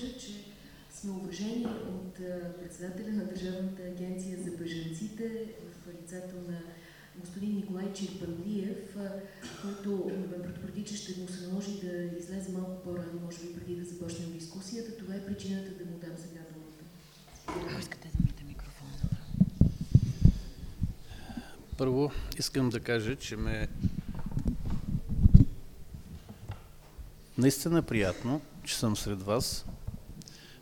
кажа, че сме уважени от председателя на Държавната агенция за беженците в лицето на господин Николай Чирпанлиев, който ме предупреди, че ще му се наложи да излезе малко по-рано, може би преди да започнем дискусията. Това е причината да му дам сега думата. Искате да мите микрофона. Първо искам да кажа, че ме наистина приятно, че съм сред вас.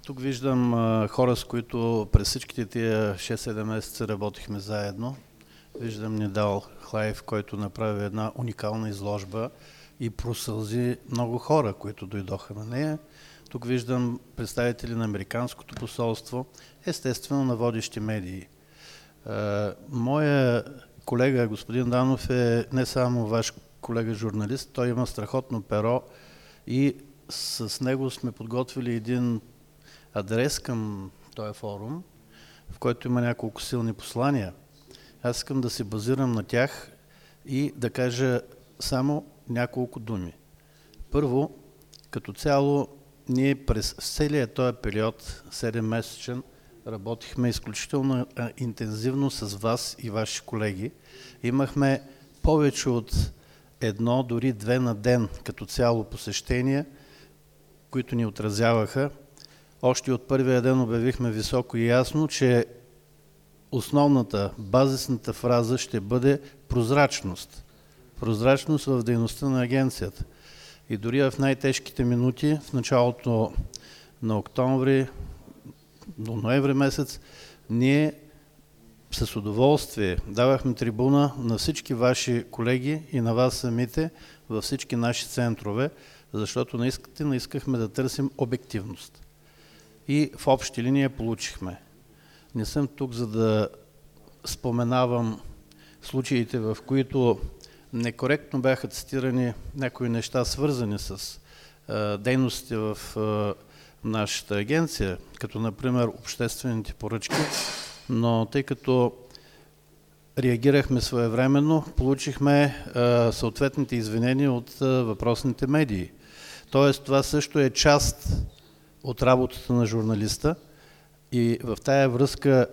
Тук виждам а, хора, с които през всичките тия 6-7 месеца работихме заедно. Виждам Недал Хлаев, който направи една уникална изложба и просълзи много хора, които дойдоха на нея. Тук виждам представители на Американското посолство, естествено на водещи медии. Моя колега, господин Данов, е не само ваш колега журналист, той има страхотно перо и с него сме подготвили един адрес към този форум, в който има няколко силни послания – аз искам да се базирам на тях и да кажа само няколко думи. Първо, като цяло, ние през целият този период, 7-месечен, работихме изключително интензивно с вас и ваши колеги. Имахме повече от едно, дори две на ден като цяло посещения, които ни отразяваха. Още от първия ден обявихме високо и ясно, че основната, базисната фраза ще бъде прозрачност. Прозрачност в дейността на агенцията. И дори в най-тежките минути, в началото на октомври, до ноември месец, ние с удоволствие давахме трибуна на всички ваши колеги и на вас самите във всички наши центрове, защото наистина искахме да търсим обективност. И в общи линии получихме. Не съм тук, за да споменавам случаите, в които некоректно бяха цитирани някои неща, свързани с дейностите в нашата агенция, като например обществените поръчки, но тъй като реагирахме своевременно, получихме съответните извинения от въпросните медии. Тоест това също е част от работата на журналиста – и в тая връзка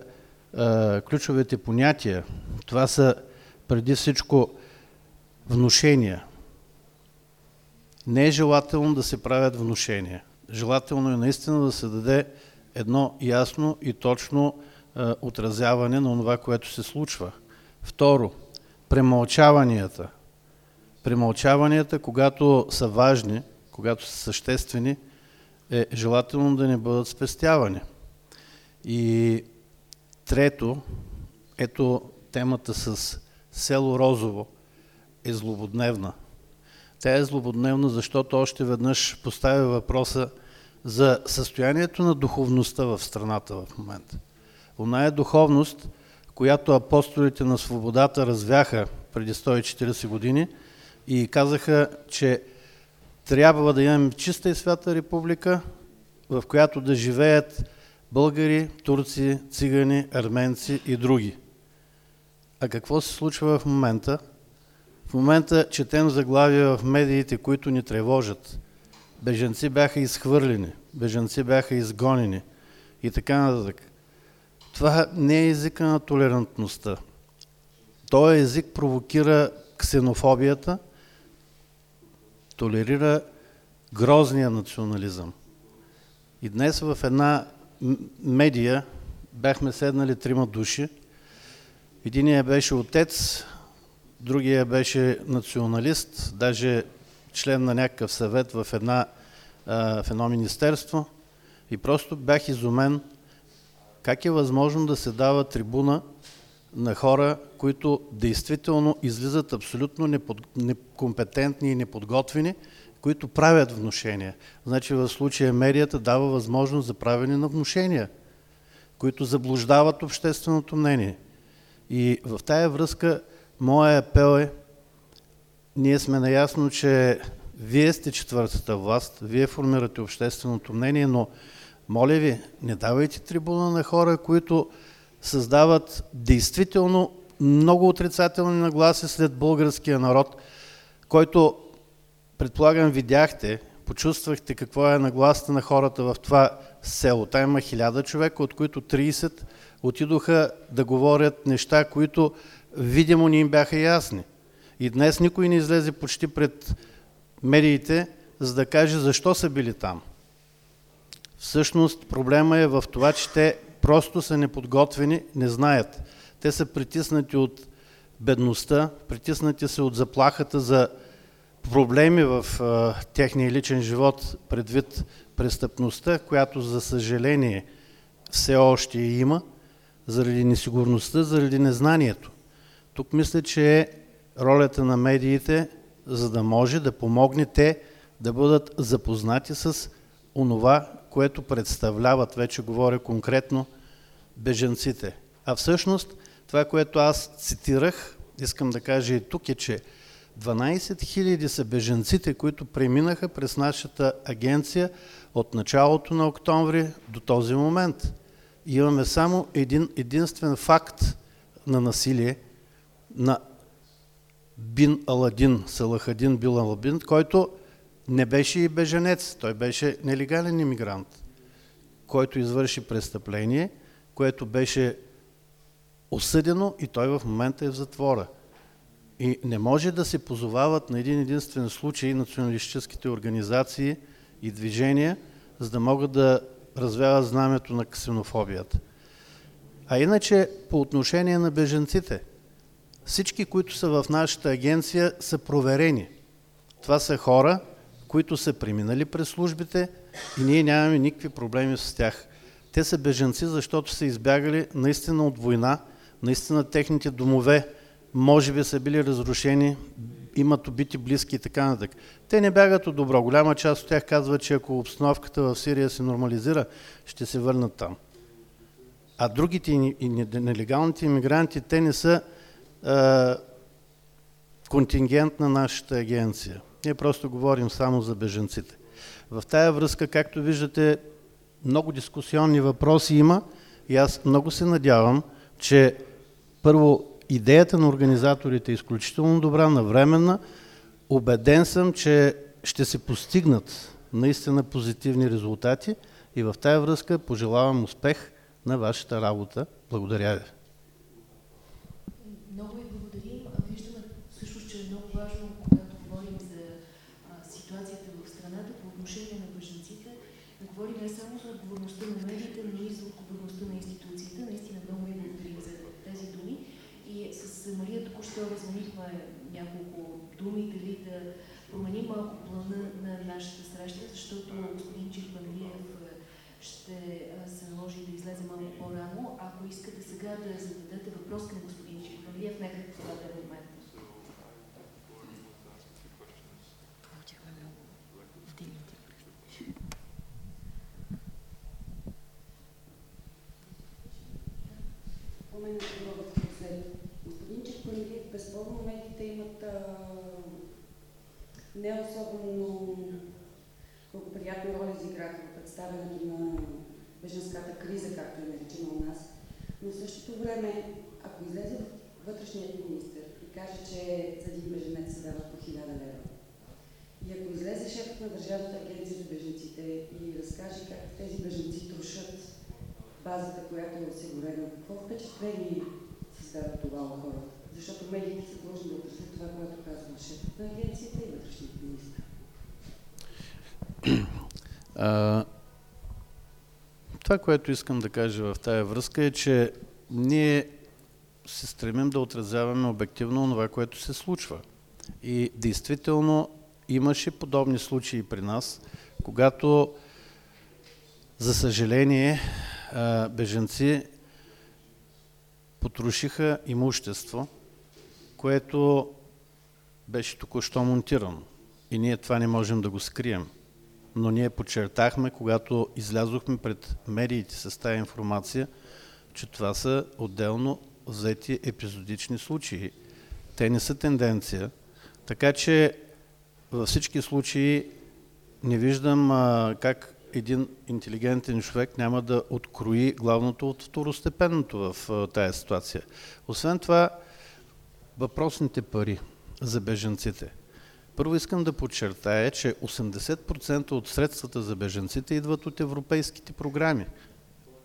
ключовите понятия, това са преди всичко внушения. Не е желателно да се правят внушения. Желателно е наистина да се даде едно ясно и точно отразяване на това, което се случва. Второ, премълчаванията. Премълчаванията, когато са важни, когато са съществени, е желателно да не бъдат спестявани. И трето, ето темата с село Розово е злободневна. Тя е злободневна, защото още веднъж поставя въпроса за състоянието на духовността в страната в момента. Она е духовност, която апостолите на свободата развяха преди 140 години и казаха, че трябва да имаме чиста и свята република, в която да живеят българи, турци, цигани, арменци и други. А какво се случва в момента? В момента четем заглавия в медиите, които ни тревожат. Беженци бяха изхвърлени, беженци бяха изгонени и така нататък. Това не е езика на толерантността. Той език провокира ксенофобията, толерира грозния национализъм. И днес в една медия бяхме седнали трима души. Единия беше отец, другия беше националист, даже член на някакъв съвет в, една, в едно министерство. И просто бях изумен как е възможно да се дава трибуна на хора, които действително излизат абсолютно некомпетентни и неподготвени, които правят внушения. Значи в случая медията дава възможност за правене на внушения, които заблуждават общественото мнение. И в тая връзка моя апел е, ние сме наясно, че вие сте четвъртата власт, вие формирате общественото мнение, но моля ви, не давайте трибуна на хора, които създават действително много отрицателни нагласи след българския народ, който предполагам видяхте почувствахте какво е нагласата на хората в това село. Та има хиляда човека, от които 30 отидоха да говорят неща, които видимо ни им бяха ясни. И днес никой не излезе почти пред медиите, за да каже защо са били там. Всъщност проблема е в това, че те просто са неподготвени, не знаят. Те са притиснати от бедността, притиснати са от заплахата за проблеми в а, техния личен живот предвид престъпността, която за съжаление все още има, заради несигурността, заради незнанието. Тук мисля, че е ролята на медиите, за да може да помогне те да бъдат запознати с онова, което представляват, вече говоря конкретно, беженците. А всъщност, това, което аз цитирах, искам да кажа и тук е, че 12 000 са беженците, които преминаха през нашата агенция от началото на октомври до този момент. Имаме само един единствен факт на насилие на Бин Аладин, Салахадин Бил Аладин, който не беше и беженец, той беше нелегален иммигрант, който извърши престъпление, което беше осъдено и той в момента е в затвора. И не може да се позовават на един единствен случай националистическите организации и движения, за да могат да развяват знамето на ксенофобията. А иначе по отношение на беженците, всички, които са в нашата агенция, са проверени. Това са хора, които са преминали през службите и ние нямаме никакви проблеми с тях. Те са беженци, защото са избягали наистина от война, наистина техните домове може би са били разрушени, имат убити близки и така нататък. Те не бягат от добро. Голяма част от тях казват, че ако обстановката в Сирия се нормализира, ще се върнат там. А другите и нелегалните иммигранти, те не са е, контингент на нашата агенция. Ние просто говорим само за беженците. В тая връзка, както виждате, много дискусионни въпроси има и аз много се надявам, че първо идеята на организаторите е изключително добра, навременна. Убеден съм, че ще се постигнат наистина позитивни резултати и в тая връзка пожелавам успех на вашата работа. Благодаря ви. Плана на нашата среща, защото господин Чирпанлиев ще се наложи да излезе малко по-рано. Ако искате сега да зададете въпрос към господин Чирпанлиев, нека това да е момент. Господин Чирпанлиев, безспорно медиите имат не особено благоприятна роля изиграха в представянето на беженската криза, както е наречена у нас. Но в същото време, ако излезе вътрешният министр и каже, че за един беженец се дават по 1000 лева, и ако излезе шефът на Държавната агенция за беженците и разкаже как тези беженци трошат базата, която е осигурена, какво впечатление създава това у хората? Защото медиите са длъжни да отразят това, което казва шефът на агенцията и вътрешният министр. Това, което искам да кажа в тая връзка е, че ние се стремим да отразяваме обективно това, което се случва. И действително имаше подобни случаи при нас, когато, за съжаление, беженци потрошиха имущество, което беше току-що монтирано. И ние това не можем да го скрием. Но ние подчертахме, когато излязохме пред медиите с тази информация, че това са отделно взети епизодични случаи. Те не са тенденция. Така че във всички случаи не виждам а, как един интелигентен човек няма да открои главното от второстепенното в а, тази ситуация. Освен това, въпросните пари за беженците. Първо искам да подчертая, че 80% от средствата за беженците идват от европейските програми.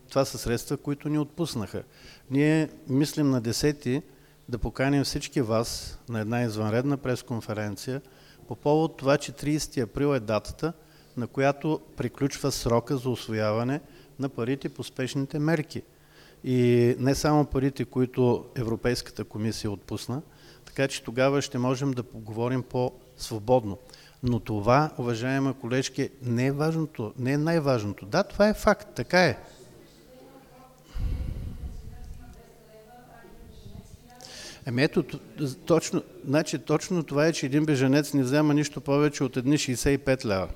Това са средства, които ни отпуснаха. Ние мислим на 10 да поканим всички вас на една извънредна пресконференция по повод това, че 30 април е датата, на която приключва срока за освояване на парите по спешните мерки. И не само парите, които Европейската комисия отпусна, така че тогава ще можем да поговорим по-свободно. Но това, уважаема колежки, не е важното, не е най-важното. Да, това е факт, така е. Еми ето, точно, значи, точно това е, че един беженец не взема нищо повече от едни 65 лева.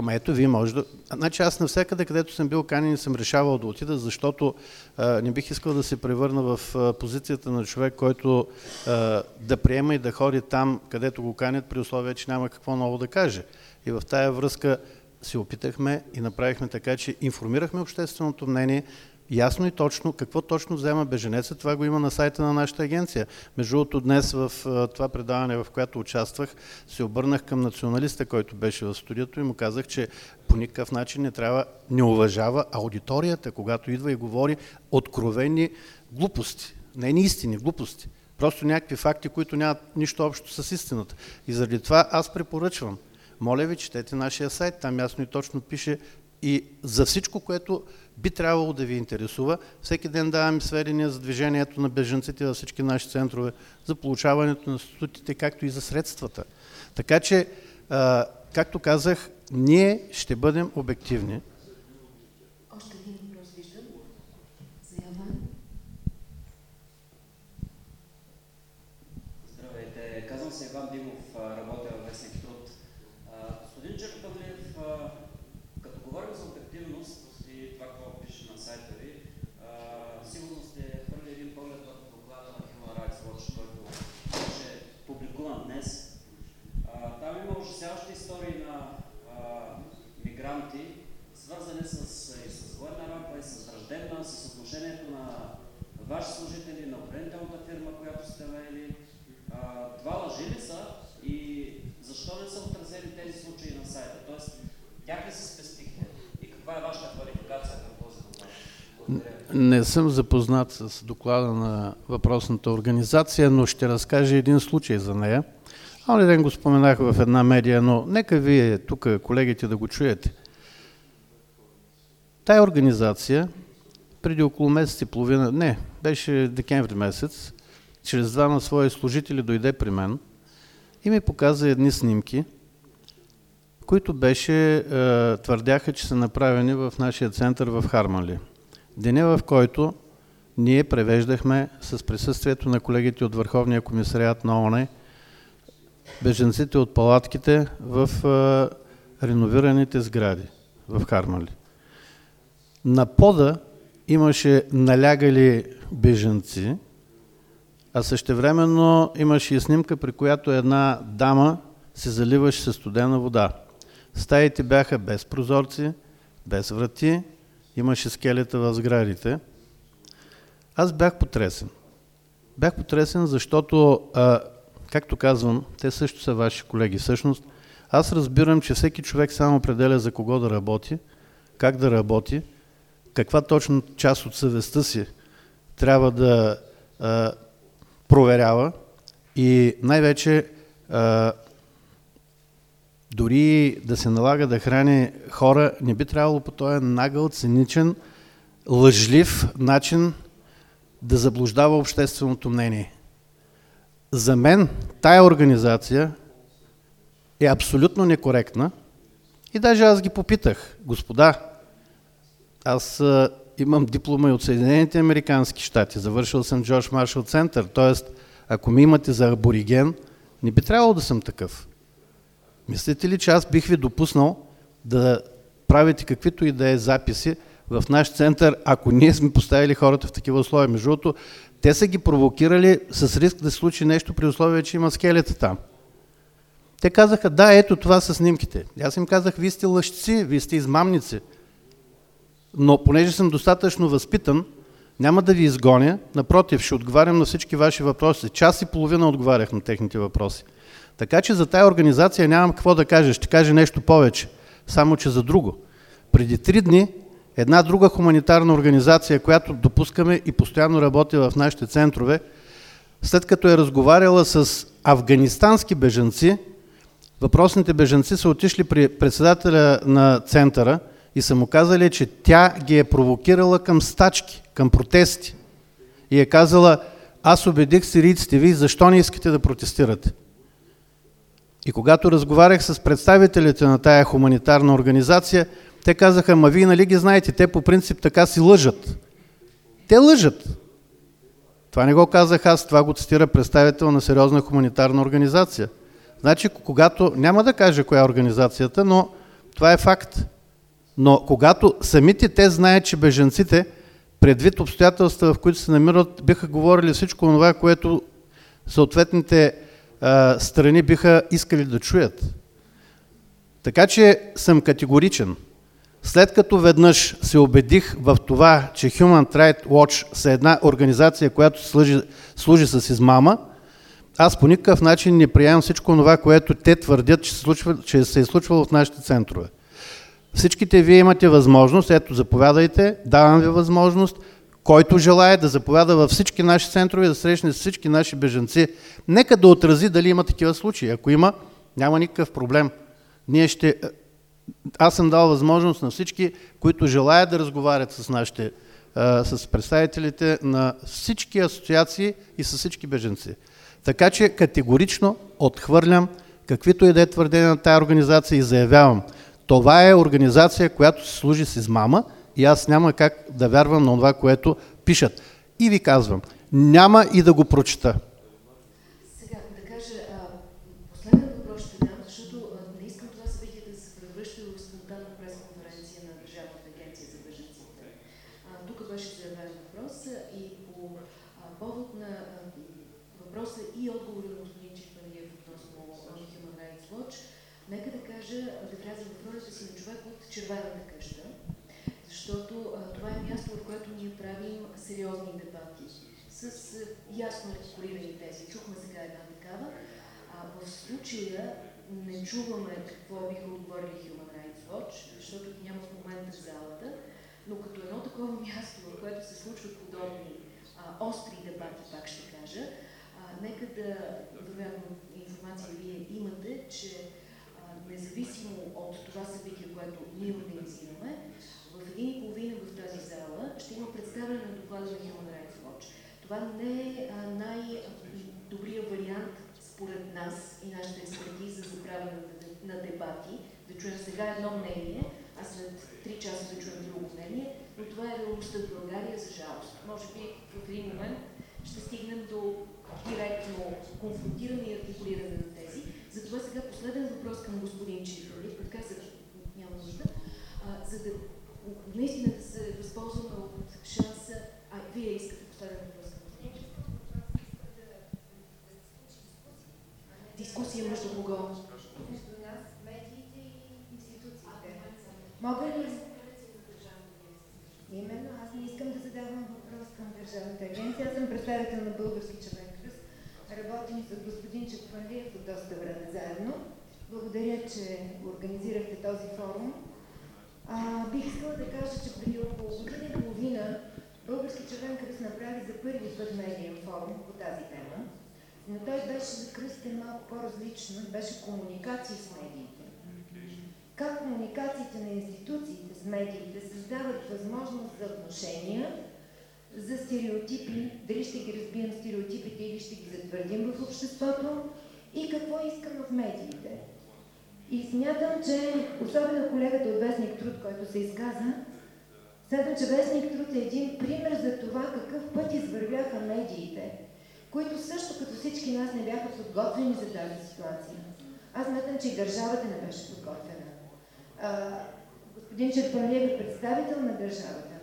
Ама ето, вие може да... Значи аз навсякъде, където съм бил канен, съм решавал да отида, защото а, не бих искал да се превърна в а, позицията на човек, който а, да приема и да ходи там, където го канят, при условие, че няма какво ново да каже. И в тая връзка се опитахме и направихме така, че информирахме общественото мнение, ясно и точно какво точно взема беженеца. Това го има на сайта на нашата агенция. Между другото, днес в това предаване, в което участвах, се обърнах към националиста, който беше в студиото и му казах, че по никакъв начин не трябва, не уважава аудиторията, когато идва и говори откровени глупости. Не ни истини, глупости. Просто някакви факти, които нямат нищо общо с истината. И заради това аз препоръчвам. Моля ви, четете нашия сайт, там ясно и точно пише и за всичко, което би трябвало да ви интересува. Всеки ден даваме сведения за движението на беженците във всички наши центрове, за получаването на статутите, както и за средствата. Така че, както казах, ние ще бъдем обективни. Още един въпрос виждам. Здравейте, казвам се Иван Димов, работя в Вестник Труд. Господин Черпадлиев, като говорим за обективност, свързани с, и с военна рамка, и с враждебна, с отношението на ваши служители, на охранителната фирма, която сте вели. Това лъжи ли са и защо не са отразени тези случаи на сайта? Тоест, тях ли се спестихте? И каква е вашата квалификация към този доклад? Не съм запознат с доклада на въпросната организация, но ще разкажа един случай за нея. Оня ден го споменах в една медия, но нека вие тук, колегите, да го чуете. Тая организация преди около месец и половина, не, беше декември месец, чрез двама свои служители дойде при мен и ми показа едни снимки, които беше, е, твърдяха, че са направени в нашия център в Хармали. Деня, в който ние превеждахме с присъствието на колегите от Върховния комисариат на ОНЕ беженците от палатките в е, реновираните сгради в Хармали. На пода имаше налягали беженци, а същевременно имаше и снимка, при която една дама се заливаше със студена вода. Стаите бяха без прозорци, без врати, имаше скелета в сградите. Аз бях потресен. Бях потресен, защото, а, както казвам, те също са ваши колеги. Всъщност, аз разбирам, че всеки човек само определя за кого да работи, как да работи, каква точно част от съвестта си трябва да а, проверява и най-вече дори да се налага да храни хора, не би трябвало по този нагъл, циничен, лъжлив начин да заблуждава общественото мнение. За мен тая организация е абсолютно некоректна и даже аз ги попитах, господа, аз имам диплома и от Съединените Американски щати, завършил съм Джордж Маршал Център, т.е. ако ми имате за абориген, не би трябвало да съм такъв. Мислите ли, че аз бих ви допуснал да правите каквито и да е записи в наш център, ако ние сме поставили хората в такива условия? Между другото, те са ги провокирали с риск да се случи нещо при условие, че има скелета там. Те казаха, да, ето това са снимките. Аз им казах, вие сте лъжци, вие сте измамници но понеже съм достатъчно възпитан, няма да ви изгоня, напротив, ще отговарям на всички ваши въпроси. Час и половина отговарях на техните въпроси. Така че за тая организация нямам какво да кажа. Ще кажа нещо повече. Само, че за друго. Преди три дни една друга хуманитарна организация, която допускаме и постоянно работи в нашите центрове, след като е разговаряла с афганистански бежанци, въпросните бежанци са отишли при председателя на центъра и са му казали, че тя ги е провокирала към стачки, към протести. И е казала, аз убедих сирийците ви, защо не искате да протестирате? И когато разговарях с представителите на тая хуманитарна организация, те казаха, ма вие нали ги знаете, те по принцип така си лъжат. Те лъжат. Това не го казах аз, това го цитира представител на сериозна хуманитарна организация. Значи, когато, няма да кажа коя е организацията, но това е факт. Но когато самите те знаят, че беженците, предвид обстоятелства, в които се намират, биха говорили всичко това, което съответните страни биха искали да чуят. Така че съм категоричен. След като веднъж се убедих в това, че Human Rights Watch са една организация, която служи, служи с измама, аз по никакъв начин не приемам всичко това, което те твърдят, че се, случва, че се е случвало в нашите центрове. Всичките вие имате възможност, ето заповядайте, давам ви възможност, който желая да заповяда във всички наши центрове, да срещне с всички наши беженци. Нека да отрази дали има такива случаи. Ако има, няма никакъв проблем. Ние ще аз съм дал възможност на всички, които желаят да разговарят с нашите, с представителите на всички асоциации и с всички беженци. Така че категорично отхвърлям каквито и да е твърдения на тази организация и заявявам, това е организация, която се служи с измама и аз няма как да вярвам на това, което пишат. И ви казвам, няма и да го прочета. Ясно артикулирани тези. Чухме сега една такава. А в случая не чуваме какво биха отговорили Human Rights Watch, защото няма в момента в залата, но като едно такова място, в което се случват подобни а, остри дебати, пак ще кажа, а, нека да, вероятно, информация вие имате, че а, независимо от това събитие, което ние организираме, в един и половина в тази зала ще има представяне на доклада на Human. Това не е най-добрият вариант според нас и нашата експертиза за правене на дебати, да чуем сега едно мнение, а след 3 часа да чуем друго мнение, но това е реалността в България, за жалост. Може би в един момент ще стигнем до директно конфронтиране и артикулиране на тези. Затова сега последен въпрос към господин Чифрали, така за няма нужда, за да наистина да се възползваме от шанса, а вие искате последен въпрос. Дискусия между кого? Между нас, медиите и институциите. Мога ли? Именно, аз не искам да задавам въпрос към Държавната агенция. Аз съм представител на Български червен кръст. Работим с господин Чеквалиев от доста време заедно. Благодаря, че организирахте този форум. А, бих искала да кажа, че преди около година и половина Български червен кръст направи за първи път медиен форум по тази тема но той беше закръстен малко по-различно, беше комуникации с медиите. Как комуникациите на институциите с медиите създават възможност за отношения, за стереотипи, дали ще ги разбием стереотипите или ще ги затвърдим в обществото и какво искам в медиите. И смятам, че особено колегата от Вестник Труд, който се изказа, смятам, че Вестник Труд е един пример за това какъв път извървяха медиите които също като всички нас не бяха подготвени за тази ситуация. Аз смятам, че и държавата не беше подготвена. А, господин Черпанлиев е представител на държавата,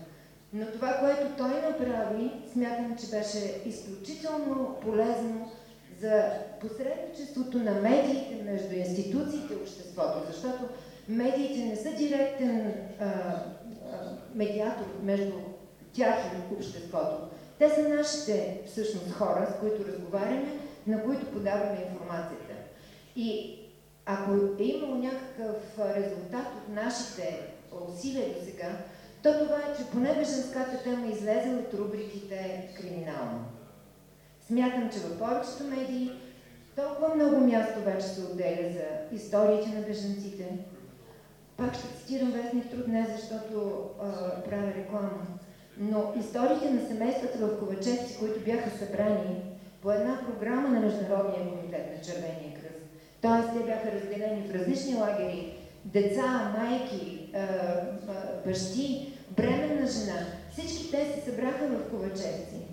но това, което той направи, смятам, че беше изключително полезно за посредничеството на медиите между институциите и обществото, защото медиите не са директен а, а, медиатор между тях и обществото. Те са нашите всъщност хора, с които разговаряме, на които подаваме информацията. И ако е имало някакъв резултат от нашите усилия до сега, то това е, че поне беженската тема излезе от рубриките криминално. Смятам, че в повечето медии толкова много място вече се отделя за историите на беженците. Пак ще цитирам вестник труд, не защото а, правя реклама, но историите на семействата в Ковачевци, които бяха събрани по една програма на Международния комитет на Червения кръст, т.е. те бяха разделени в различни лагери, деца, майки, бащи, бременна жена, всички те се събраха в Ковачевци.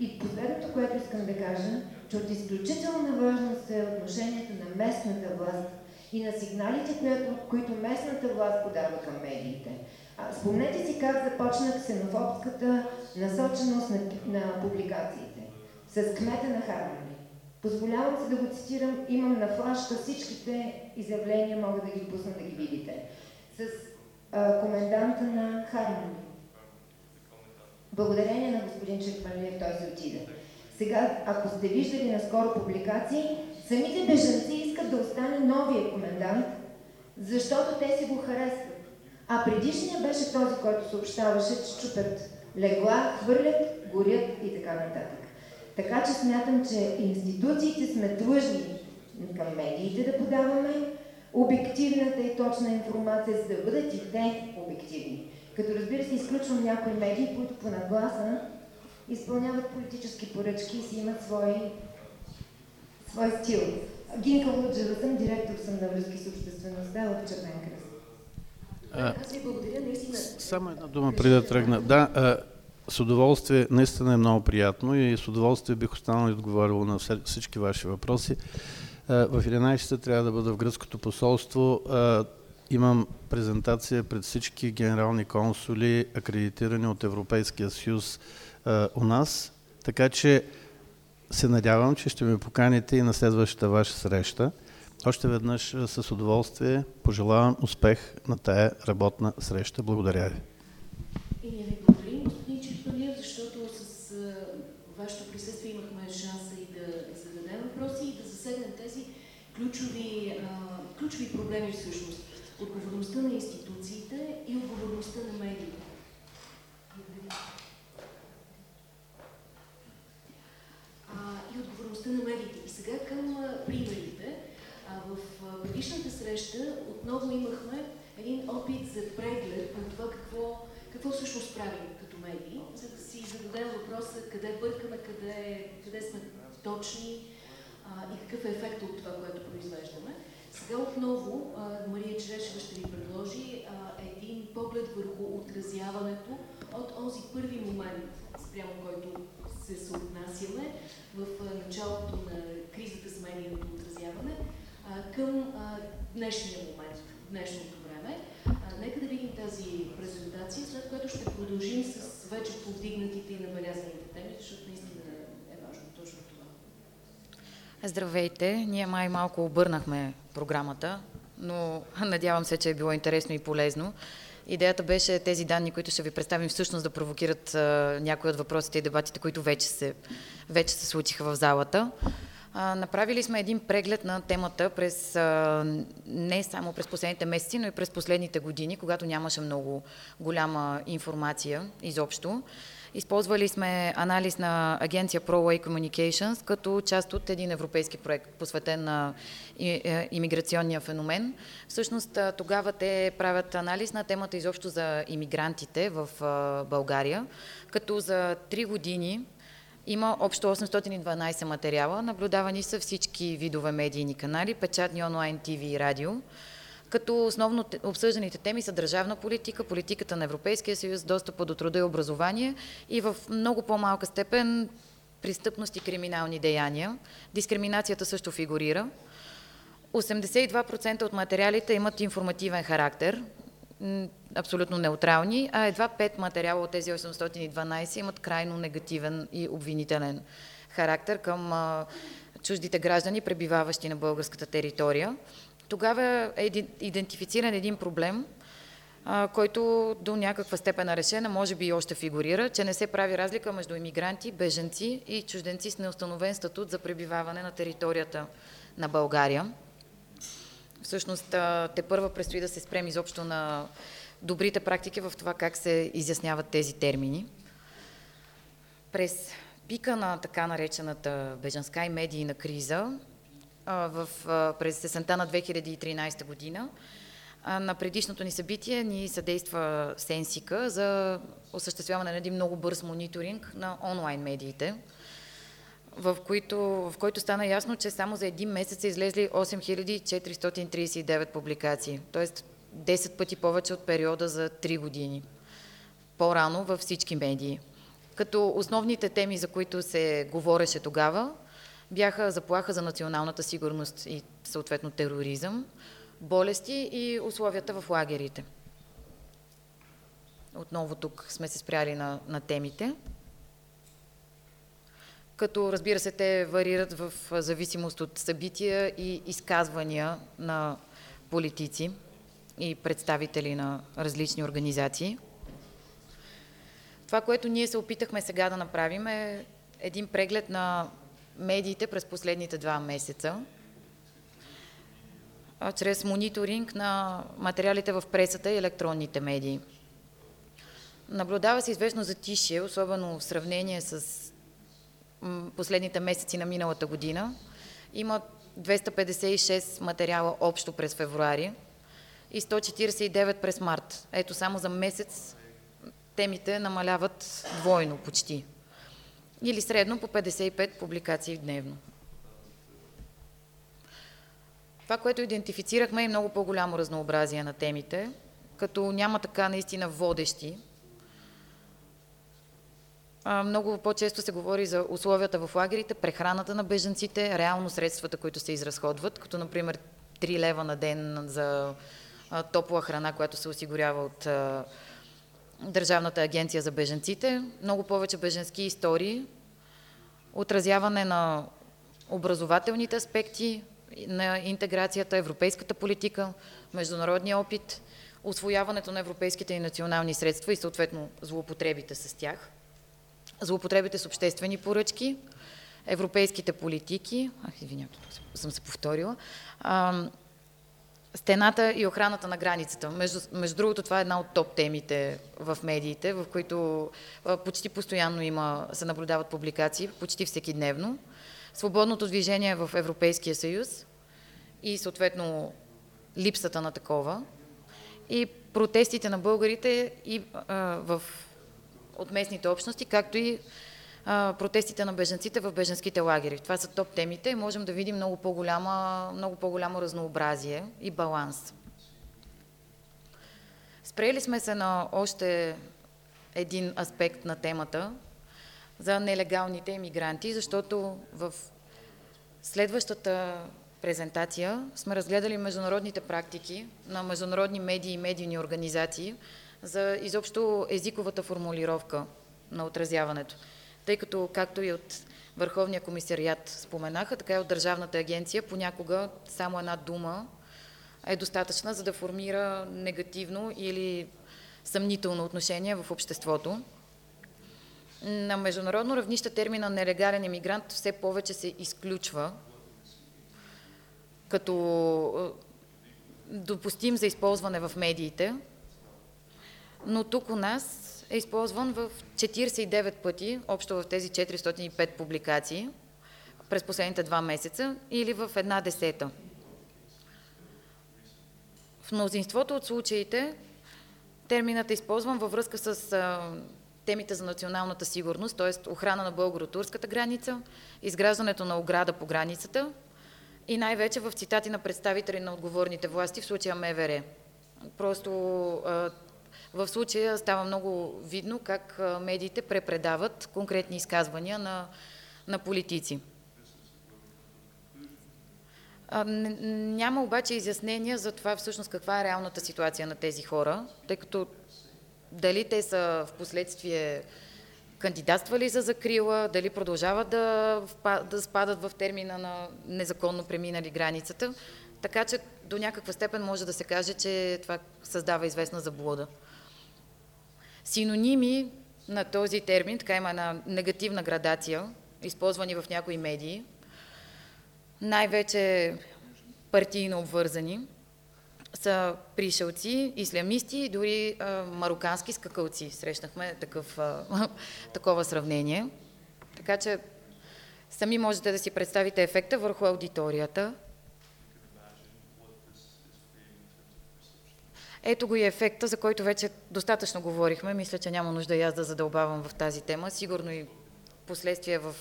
И последното, което искам да кажа, че от изключителна важност е отношението на местната власт и на сигналите, които местната власт подава към медиите. Спомнете си как започна ксенофобската насоченост на, на публикациите с кмета на Хармони. Позволявам се да го цитирам, имам на флашка всичките изявления, мога да ги пусна да ги видите. С а, коменданта на Хармони. Благодарение на господин Чекмалиев той се отиде. Сега, ако сте виждали наскоро публикации, самите бежанци искат да остане новия комендант, защото те си го харесват. А предишният беше този, който съобщаваше, че чупят легла, хвърлят, горят и така нататък. Така че смятам, че институциите сме длъжни към медиите да подаваме обективната и точна информация, за да бъдат и те обективни. Като разбира се, изключвам някои медии, които по нагласа изпълняват политически поръчки и си имат свой, свой стил. Гинка Луджева съм, директор съм на връзки с обществеността в Червен Само една дума преди да тръгна. Да, а, с удоволствие, наистина е много приятно и с удоволствие бих останал и отговорил на всички ваши въпроси. В 11 трябва да бъда в гръцкото посолство. Имам презентация пред всички генерални консули, акредитирани от Европейския съюз у нас, така че се надявам, че ще ме поканите и на следващата ваша среща. Още веднъж с удоволствие пожелавам успех на тая работна среща. Благодаря ви. И ние ви благодарим, господин Чирпалиев, защото с вашето присъствие имахме шанса и да зададем въпроси и да засегнем тези ключови, ключови проблеми всъщност. Отговорността на институциите и отговорността на медиите. и отговорността на медиите. И сега към примерите. В предишната среща отново имахме един опит за преглед на това какво, какво всъщност правим като медии, за да си зададем въпроса къде бъркаме, къде, къде сме точни а, и какъв е ефект от това, което произвеждаме. Сега отново а, Мария Черешева ще ви предложи а, един поглед върху отразяването от този първи момент, спрямо който се съотнасяме в началото на кризата с медийното отразяване към днешния момент, днешното време. Нека да видим тази презентация, след което ще продължим с вече повдигнатите и набелязаните теми, защото наистина е важно точно това. Здравейте! Ние май малко обърнахме програмата, но надявам се, че е било интересно и полезно. Идеята беше тези данни, които ще ви представим, всъщност да провокират някои от въпросите и дебатите, които вече се, вече се случиха в залата. Направили сме един преглед на темата през, не само през последните месеци, но и през последните години, когато нямаше много голяма информация изобщо. Използвали сме анализ на агенция ProWay Communications като част от един европейски проект, посветен на е, иммиграционния феномен. Всъщност тогава те правят анализ на темата изобщо за иммигрантите в България, като за три години има общо 812 материала, наблюдавани са всички видове медийни канали, печатни онлайн, ТВ и радио като основно обсъжданите теми са държавна политика, политиката на Европейския съюз, достъпа до труда и образование и в много по-малка степен престъпност и криминални деяния. Дискриминацията също фигурира. 82% от материалите имат информативен характер, абсолютно неутрални, а едва 5 материала от тези 812 имат крайно негативен и обвинителен характер към чуждите граждани, пребиваващи на българската територия. Тогава е идентифициран един проблем, който до някаква степен решена, може би и още фигурира, че не се прави разлика между иммигранти, беженци и чужденци с неустановен статут за пребиваване на територията на България. Всъщност, те първа предстои да се спрем изобщо на добрите практики в това как се изясняват тези термини. През пика на така наречената бежанска и медийна криза, в, през сесента на 2013 година, на предишното ни събитие ни съдейства Сенсика за осъществяване на един много бърз мониторинг на онлайн медиите, в, които, в който стана ясно, че само за един месец са излезли 8439 публикации, т.е. 10 пъти повече от периода за 3 години. По-рано във всички медии. Като основните теми, за които се говореше тогава, бяха заплаха за националната сигурност и съответно тероризъм, болести и условията в лагерите. Отново тук сме се спряли на, на темите. Като разбира се, те варират в зависимост от събития и изказвания на политици и представители на различни организации. Това, което ние се опитахме сега да направим е един преглед на медиите през последните два месеца, чрез мониторинг на материалите в пресата и електронните медии. Наблюдава се известно затишие, особено в сравнение с последните месеци на миналата година. Има 256 материала общо през февруари и 149 през март. Ето само за месец темите намаляват двойно почти. Или средно по 55 публикации дневно. Това, което идентифицирахме е много по-голямо разнообразие на темите, като няма така наистина водещи. Много по-често се говори за условията в лагерите, прехраната на беженците, реално средствата, които се изразходват, като например 3 лева на ден за топла храна, която се осигурява от Държавната агенция за беженците. Много повече беженски истории, отразяване на образователните аспекти, на интеграцията, европейската политика, международния опит, освояването на европейските и национални средства и съответно злоупотребите с тях, злоупотребите с обществени поръчки, европейските политики, ах, извинявайте, съм се повторила, а, стената и охраната на границата. Между, между другото, това е една от топ темите в медиите, в които а, почти постоянно има, се наблюдават публикации, почти всеки дневно. Свободното движение в Европейския съюз и съответно липсата на такова и протестите на българите и а, в, от местните общности, както и а, протестите на беженците в беженските лагери. Това са топ темите и можем да видим много по-голямо, много по-голямо разнообразие и баланс. Спрели сме се на още един аспект на темата за нелегалните иммигранти, защото в следващата презентация сме разгледали международните практики на международни медии и медийни организации за изобщо езиковата формулировка на отразяването. Тъй като, както и от Върховния комисариат споменаха, така и от Държавната агенция, понякога само една дума е достатъчна, за да формира негативно или съмнително отношение в обществото. На международно равнище термина нелегален емигрант все повече се изключва като допустим за използване в медиите, но тук у нас е използван в 49 пъти, общо в тези 405 публикации през последните два месеца или в една десета. В мнозинството от случаите терминът е използван във връзка с а, темите за националната сигурност, т.е. охрана на българо-турската граница, изграждането на ограда по границата и най-вече в цитати на представители на отговорните власти, в случая МВР. Просто а, в случая става много видно как медиите препредават конкретни изказвания на, на политици. Няма обаче изяснения за това всъщност каква е реалната ситуация на тези хора, тъй като дали те са в последствие кандидатствали за закрила, дали продължават да, да спадат в термина на незаконно преминали границата. Така че до някаква степен може да се каже, че това създава известна заблуда. Синоними на този термин, така има една негативна градация, използвани в някои медии, най-вече партийно обвързани, са пришелци, ислямисти, дори а, марокански скакалци. Срещнахме такъв, а, такова сравнение. Така че сами можете да си представите ефекта върху аудиторията. Ето го и ефекта, за който вече достатъчно говорихме. Мисля, че няма нужда и аз да задълбавам в тази тема. Сигурно и последствие в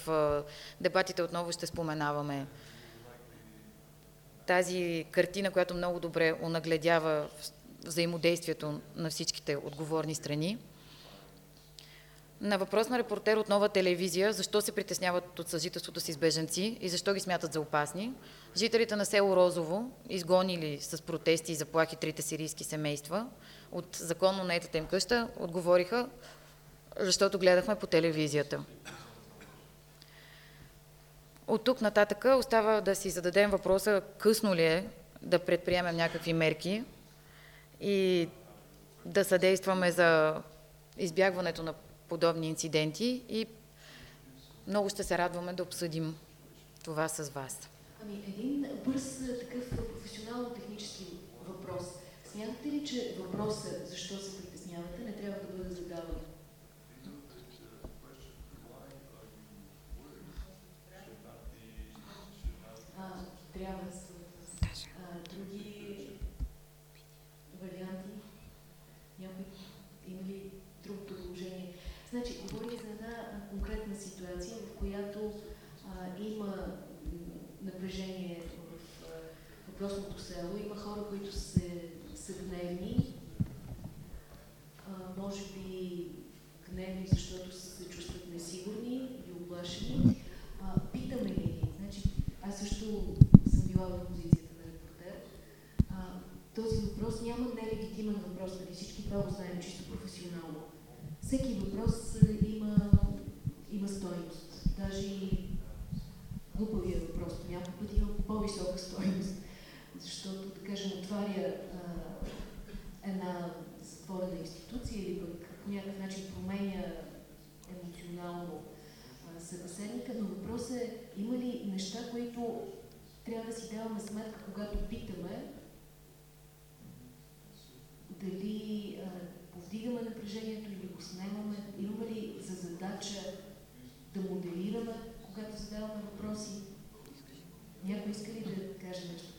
дебатите отново ще споменаваме тази картина, която много добре онагледява взаимодействието на всичките отговорни страни. На въпрос на репортер от нова телевизия, защо се притесняват от съжителството си с беженци и защо ги смятат за опасни, жителите на село Розово, изгонили с протести и заплахи трите сирийски семейства от законно наетата им къща, отговориха, защото гледахме по телевизията. От тук нататък остава да си зададем въпроса късно ли е да предприемем някакви мерки и да съдействаме за избягването на подобни инциденти и много ще се радваме да обсъдим това с вас. Ами, един бърз такъв професионално-технически въпрос. Смятате ли, че въпросът защо се притеснявате не трябва да бъде задаван трябва да други варианти. Някой има ли друго предложение? Значи, говорим за една ситуация, в която а, има напрежение в въпросното село, има хора, които се, са гневни, а, може би гневни, защото се чувстват несигурни и оплашени. А, питаме ли? Значи, аз също била в позицията на репортер. А, този въпрос няма нелегитимен въпрос, нали всички това го знаем чисто професионално. Всеки въпрос има, има стойност. Даже и глупавия въпрос някой път има по-висока стойност, защото, да кажем, отваря а, една затворена институция или пък по някакъв начин променя емоционално събеседника, но въпросът е има ли неща, които трябва да си даваме сметка, когато питаме, дали а, повдигаме напрежението или го снемаме, имаме ли за задача да моделираме, когато задаваме въпроси. Някой иска ли да каже нещо?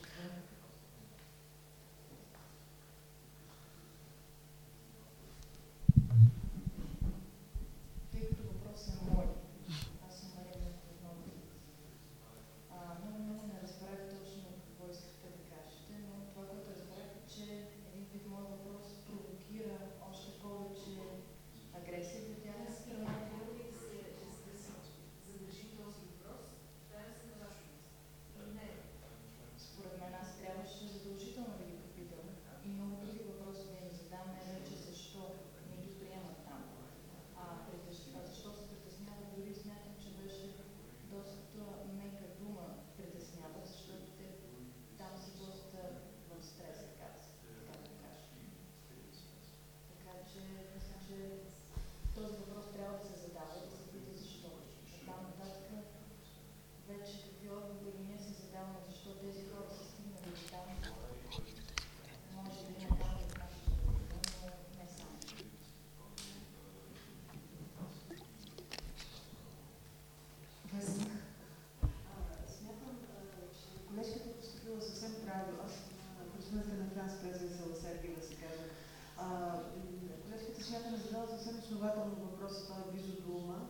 Основателно въпроса, той е близо до ума.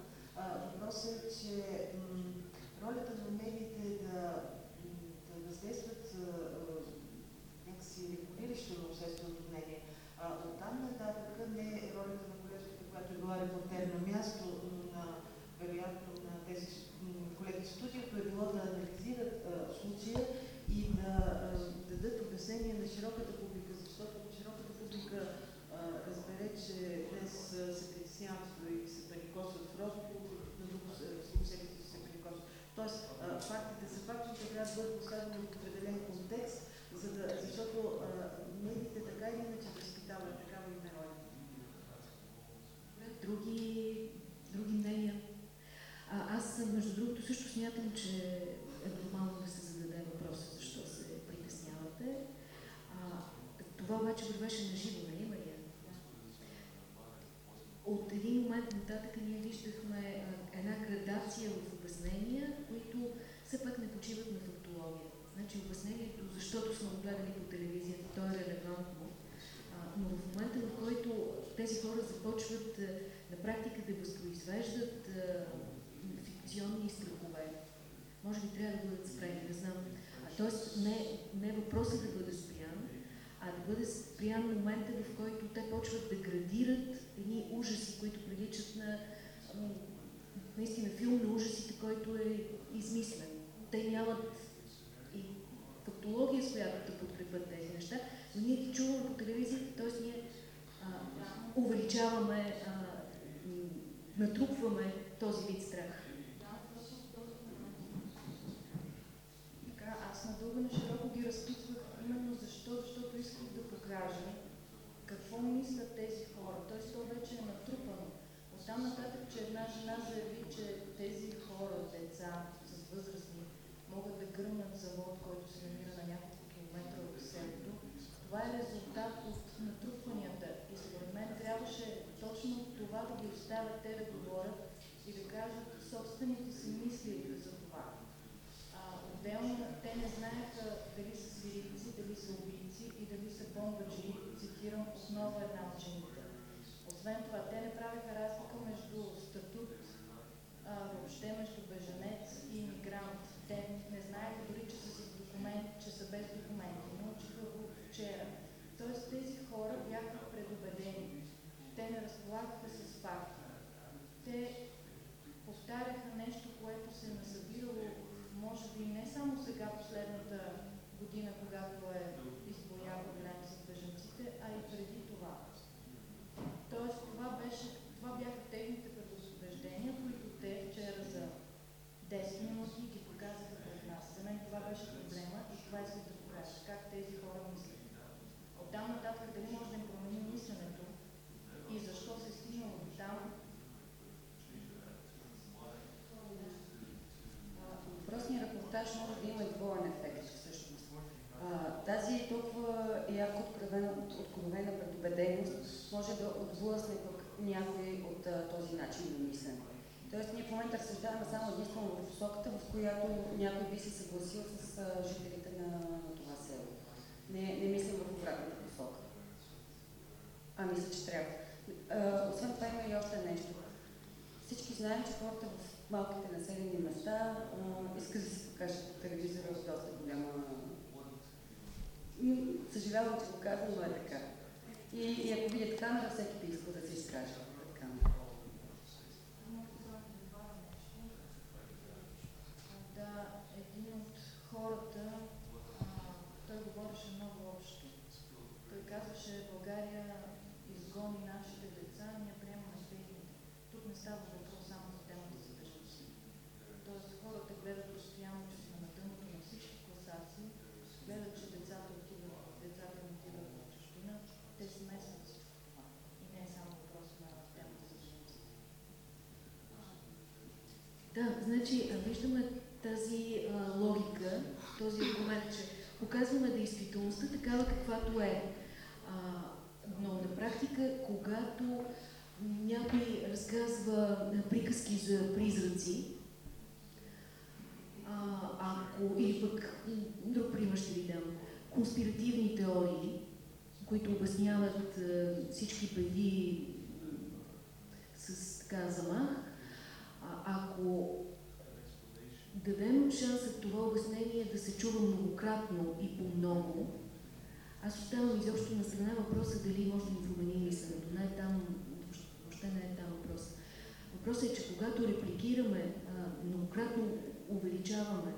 Въпросът е, че ролята на медиите е да, да въздействат някакси регулиращо на общественото мнение. От там нататък не е ролята на колежката, която е била репортер на място, на, вероятно на тези колеги в студиото, е било да анализират случая и да дадат обяснение на широката публика, защото широката публика разбере, че днес се притесняват и се паникосват в Роско, на друго слушателите се паникосват. Тоест, фактите са факти, че трябва да бъдат поставени в определен контекст, за да, защото медиите така или иначе възпитават такава и роля. Други, други мнения? А, аз, между другото, също смятам, че е нормално да се зададе въпроса защо се притеснявате. А, обаче вървеше на живо, нали, Мария? От един момент нататък ние виждахме една градация в обяснения, които все пак не почиват на фактология. Значи обяснението, защото сме гледали по телевизията, то е релевантно, но в момента, в който тези хора започват на практика да възпроизвеждат фикционни страхове, може би трябва да бъдат спрени, не знам. Тоест не, не въпросът да бъде а да бъде спрян момента, в който те почват да градират едни ужаси, които приличат на наистина филм на ужасите, който е измислен. Те нямат и фактология, с която да подкрепят тези неща, но ние ги чуваме по телевизията, т.е. ние а, увеличаваме, а, натрупваме този вид страх. Така, аз надълго на широко ги разпитвах именно защо, защото исках да покажа какво мислят тези хора. Тоест то вече е натрупано. Оттам нататък, че една жена заяви, че тези хора, деца с възрастни, могат да гръмнат завод, който се намира на няколко километра от селото, това е резултат от натрупванията. И според мен трябваше точно това да ги оставят те да говорят и да кажат собствените си мисли за това. А, отделно те не знаеха дали са свирици, дали са убийци и дали са бомбаджи, цитирам отново една ученица. Освен това, те не правиха разлика между статут, а, въобще между беженец и иммигрант. Те не знаеха дори, че са, с документи, че са без документи. Научиха го вчера. Тоест тези хора бяха предубедени. Те не разполагаха с факти. Те повтаряха нещо, което се е насъбирало, може би не само сега, последната година, когато е избоява време за бежанците, а и преди това. Тоест, това, беше, това бяха техните предупреждения, които те вчера за 10 минути ги показаха пред нас. За мен това беше проблема и това исках да покажа, как тези хора мислят. Оттам нататък дали може да им променим мисленето и защо се стигнало до там, Репортаж може да има и двоен ефект всъщност. А, тази толкова ярко откровена, откровена предубеденост може да отблъсне пък някой от а, този начин на мислене. Тоест ние в момента разсъждаваме само единствено в посоката, в която някой би се съгласил с а, жителите на, на това село. Не, не мислим в обратната посока. А мисля, че трябва. А, освен това има и още нещо. Всички знаем, че хората в малките населени места а, искат да се покажат по телевизора с доста голяма... Съжалявам, че го казвам, но е така. И, и ако видят камера, всеки би искал да се изкаже. Да един от хората, а, той говореше много общо. Той казваше, България изгони нашите деца, ние приемаме техните. Тук не става въпрос само за темата за бежанци. Тоест хората гледат постоянно, че сме на дъното на всички класации, гледат, че децата отиват, децата не отиват в чужбина, те смесват всичко това. И не е само въпрос на темата за бежанци. Да, значи виждаме тази а, логика, този аргумент, че показваме действителността такава каквато е. А, но на практика, когато някой разказва приказки за призраци, а, ако, или пък друг пример ще ви дам, конспиративни теории, които обясняват а, всички м, с така замах, а, ако дадем шанса това обяснение да се чува многократно и по-много, аз оставам изобщо на страна въпроса дали може да ни промени мисленето. Не е там, въобще не е там въпрос. Въпросът е, че когато репликираме, многократно увеличаваме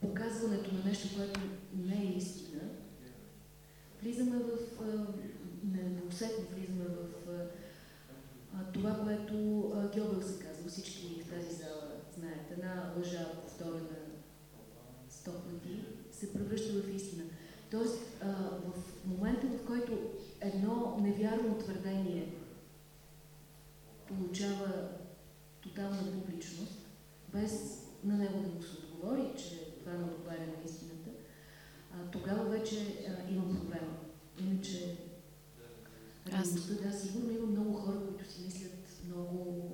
показването на нещо, което не е истина, влизаме в, а, не- неусетно влизаме в това, което а, се всички в тази зала знаят. Една лъжа, повторена сто пъти, се превръща в истина. Тоест, а, в момента, в който едно невярно твърдение получава тотална публичност, без на него да му се отговори, че това не отговаря на истината, а, тогава вече че а, има проблем. Иначе, Аз- да, сигурно има много хора, които си мислят много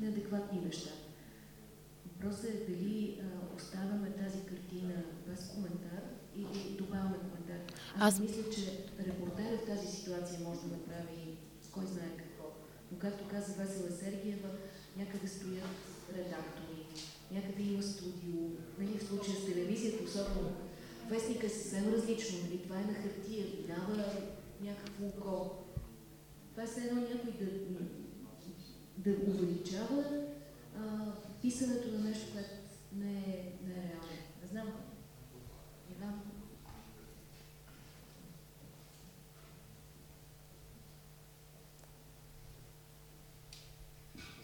неадекватни неща. Въпросът е дали а, оставяме тази картина без коментар или добавяме коментар. Аз, Аз- мисля, че репортер в тази ситуация може да направи кой знае какво. Но както каза Весела Сергиева, някъде стоят редактори, някъде има студио, нали, в случая с телевизията, особено вестника е съвсем различно, нали, това е на хартия, минава някакво око. Това е едно някой да, да увеличава а, писането на нещо, което не е, не е реално. Не знам. Не знам.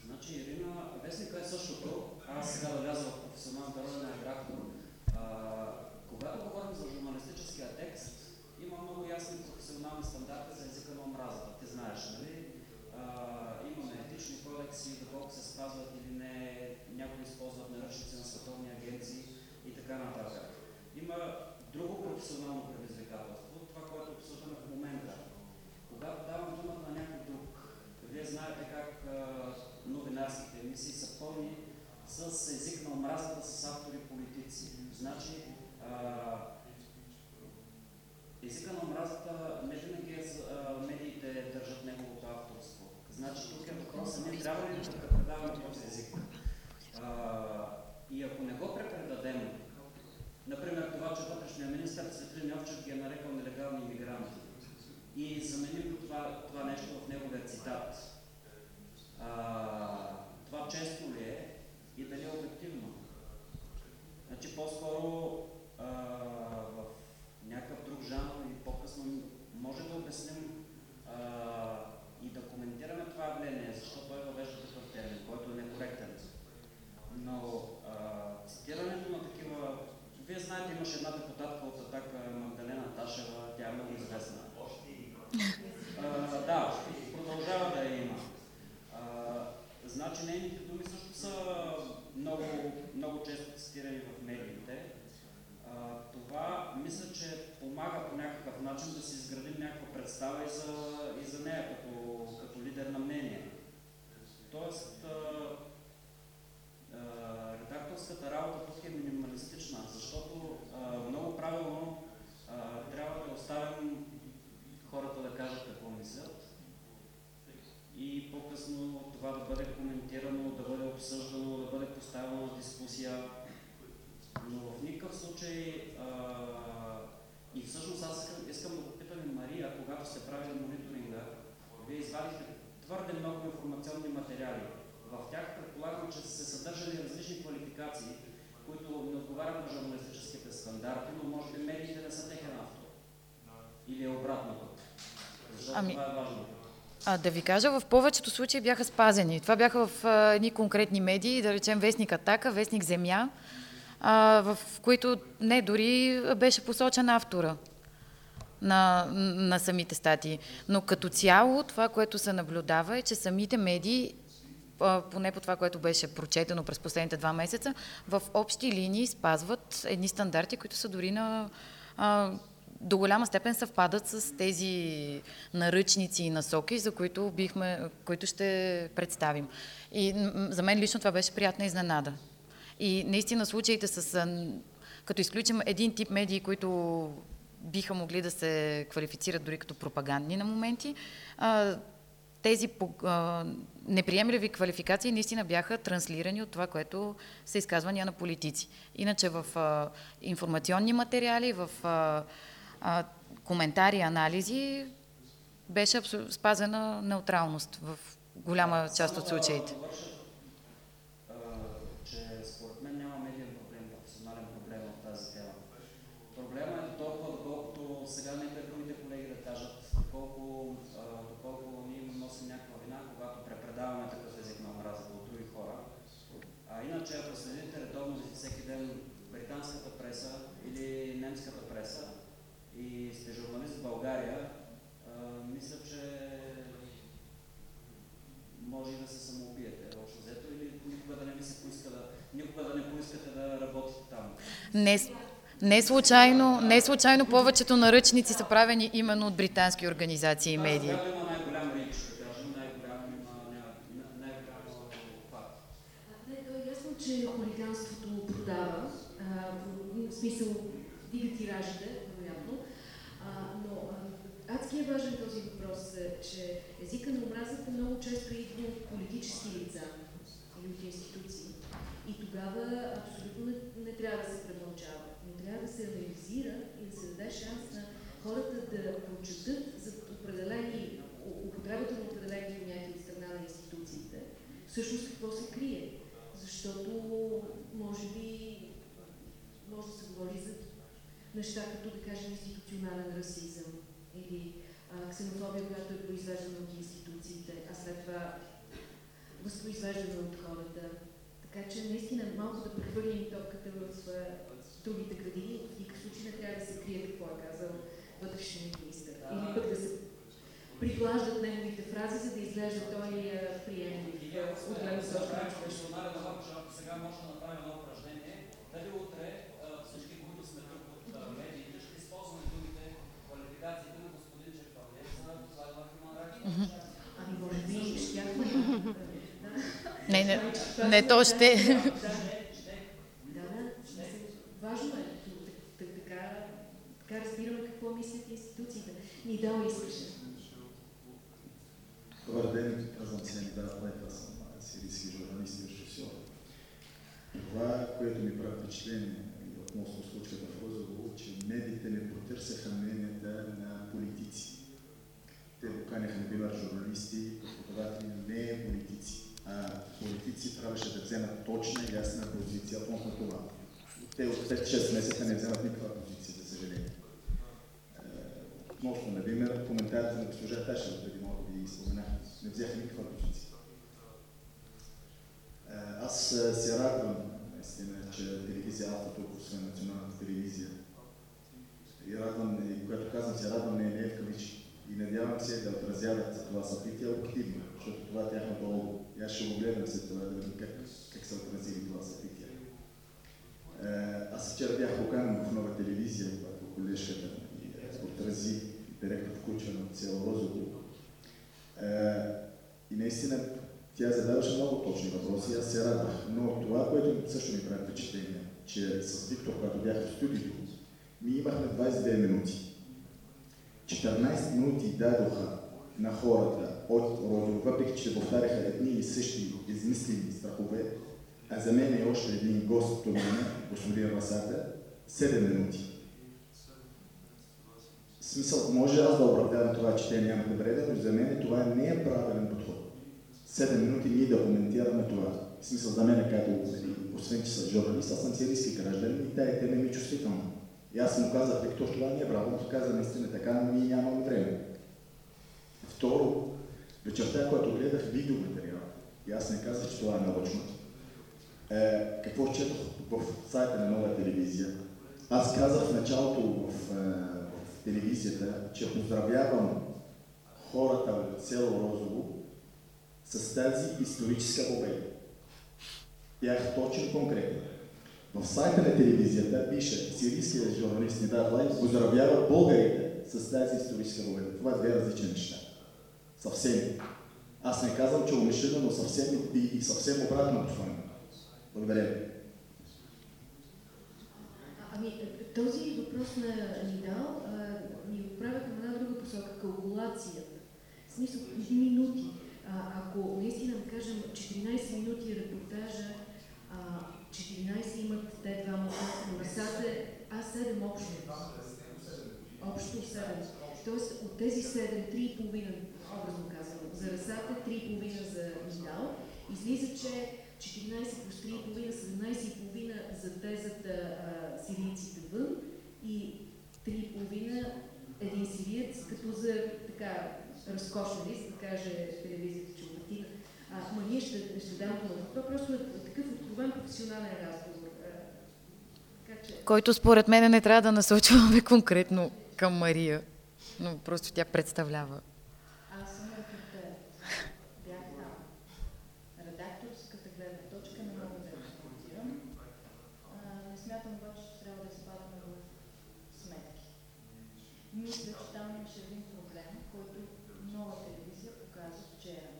Значи, Ирина, вестника е същото. Аз сега да вляза в професионалната роля на редактор. А, Когато говорим за журналистическия текст, има много ясни професионални стандарти за езика на омразата. Ти знаеш, нали? А, имаме етични кодекси, доколко се спазват или не, някои използват наръчници на световни агенции и така нататък. Има друго професионално предизвикателство, това, което обсъждаме в момента. Когато давам думата на някой друг, вие знаете как а, новинарските емисии са пълни с език на омразата, с автори политици. Значи, а, езика на омразата не винаги е, медиите държат неговото авторство. Значи тук е въпросът, ние трябва ли да препредаваме този език? А, и ако не го препредадем, например това, че вътрешния министр Светлин Йовчев ги е нарекал нелегални иммигранти, и заменим това, това нещо в неговия цитат. А, това често ли е и дали е обективно? Значи по-скоро в някакъв друг жанр или по-късно може да обясним а, и да коментираме това явление, защото той въвежда такъв термин, който е некоректен. Но а, цитирането на такива... Вие знаете, имаше една депутатка от Атака, Магдалена Ташева, тя е много известна. А, да, продължава да я има. А, значи нейните думи също са много, много често цитирани в медиите. А, това мисля, че помага по някакъв начин да си изградим някаква представа и за, и за нея като, като лидер на мнение. Тоест, а, а, редакторската работа тук е минималистична, защото а, много правилно а, трябва да оставим хората да кажат какво мислят и по-късно това да бъде коментирано, да бъде обсъждано, да бъде поставено на дискусия. Но в никакъв случай а, и всъщност аз искам, искам да попитам и Мария, когато сте правили мониторинга, вие извадихте твърде много информационни материали. В тях предполагам, че са се съдържали различни квалификации, които не отговарят на журналистическите стандарти, но може би медиите не са техен автор. Или е обратното. Защото Ами- това е важно. А, да ви кажа, в повечето случаи бяха спазени. Това бяха в а, едни конкретни медии, да речем Вестник Атака, Вестник Земя, а, в които не дори беше посочен автора на, на самите статии. Но като цяло това, което се наблюдава е, че самите медии, поне по това, което беше прочетено през последните два месеца, в общи линии спазват едни стандарти, които са дори на а, до голяма степен съвпадат с тези наръчници и насоки, за които, бихме, които ще представим. И за мен лично това беше приятна изненада. И наистина случаите с, като изключим един тип медии, които биха могли да се квалифицират дори като пропагандни на моменти, тези неприемливи квалификации наистина бяха транслирани от това, което са изказвания на политици. Иначе в информационни материали, в а, коментари, анализи беше спазена неутралност в голяма част от случаите. довърша, а, че според мен няма медиен проблем, професионален проблем в тази тема. Проблема е до толкова, доколкото сега нека другите колеги да кажат, доколко, а, доколко ние им носим някаква вина, когато препредаваме такъв език на омразата от други хора. А иначе, ако следите редовно всеки ден британската преса или немската преса и сте журналист в България, а, мисля, че може и да се самоубиете, общо взето, или никога да не не случайно, не случайно повечето наръчници са правени именно от британски организации и медии. Е че хулиганството продава, смисъл дига тиражите, вероятно, но а, е важен този въпрос, е, че езика на омразата много често идва от политически лица или от институции. И тогава абсолютно не, не трябва да се да се анализира и да се даде шанс на хората да прочетат за определени, употребата на определени понятия от страна на институциите, всъщност какво се крие. Защото, може би, може да се говори за неща, като да кажем институционален расизъм или а, ксенофобия, която е произвеждана от институциите, а след това възпроизвеждана от хората. Така че наистина малко да прехвърлим топката в а, другите градини. В никакъв случай не трябва да се крие какво е казал вътрешният министр. Или пък да се приглаждат неговите фрази, за да изглежда той а, приемлив от гледна точка на човешкото. Ако сега може да направим едно упражнение, дали утре всички, които сме тук от медиите, ще използваме другите квалификациите на господин Черпалев за Human Rights Watch? Ами може би щяхме. Да. Не, не, не то ще. Да, да, да. Важно е. Т- т- Така, така разбираме какво мислят институциите. Ни дал искаше. Добър ден, казвам се Плайт, аз съм сирийски журналист и режисьор. Това, което ми прави впечатление относно случката в Розово, че медиите не потърсяха мненията на политици. Те поканяха, например, журналисти, преподаватели, не политици. А политици трябваше да вземат точна и ясна позиция относно това. Те от 5-6 месеца не вземат никаква позиция, за съжаление. Относно, например, коментарите на госпожа Ташева, преди малко ви споменах, не взеха никаква позиция. Е, Аз е, се радвам, наистина, че телевизия Алфа е националната телевизия. И радвам, и когато казвам се радвам, не, е в кавички. И надявам се да отразяват това събитие активно, защото това е лого. И аз ще го гледам след това да видим как, как са отразили това събитие. Аз вчера бях поканен в нова телевизия, когато колежката ми отрази директно включване от село Розово. Е, И наистина тя задаваше много точни въпроси аз се радвах. Но това, което също ми прави впечатление, че с Виктор, когато бях в студиото, ми имахме 22 минути. 14 минути дадоха на хората от Розово, въпреки че повтаряха едни и същи измислени страхове, а за мен е още един гост до мен, господин Расата, 7 минути. Смисъл, може аз да оправдавам това, че те нямат време, но за мен това не е правилен подход. 7 минути ние да коментираме това. В смисъл за мен, като, нали, освен че съм журналист, аз съм сирийски гражданин и тая тема ми е чувствителна. И аз му казах, Виктор, това не е правилно, той каза наистина така, но ние нямаме време. Второ, вечерта, когато гледах видеоматериал, и аз не казах, че това е научно, е, какво четох в сайта на нова телевизия. Аз казах в началото в, е, телевизията, че поздравявам хората от село Розово с тази историческа победа. Бях точно конкретен. В сайта на телевизията пише сирийският журналист Нидар Лайв поздравява българите с тази историческа победа. Това е две различни неща. Съвсем. Аз не казвам, че умишлено, но съвсем и, и съвсем обратно послание. Благодаря ви. Ами, този въпрос на Нидал а, ни отправя към една друга посока калкулацията. В смисъл, минути. А, ако наистина, да кажем, 14 минути репортажа, а, 14 имат те двама, но Расата е А7 общо. Общо 7. Тоест от тези 7, 3,5, образно казано, за Расата, 3,5 за Нидал, излиза, че 14 плюс 3,5, 17,5 за тезата а, сирийците вън и 3,5 един сириец, като за така разкошна ли, за да каже телевизията, че обратива. А, ма ние ще, ще дам това. Това просто е такъв откровен професионален разговор. Така че... Който според мен не трябва да насочваме конкретно към Мария, но просто тя представлява. Аз съм репортер. Бях там. Редакторската гледна точка не мога да я коментирам. А, Не смятам обаче, че трябва да изпадаме в мисля, че там имаше един проблем, който нова телевизия показа вчера.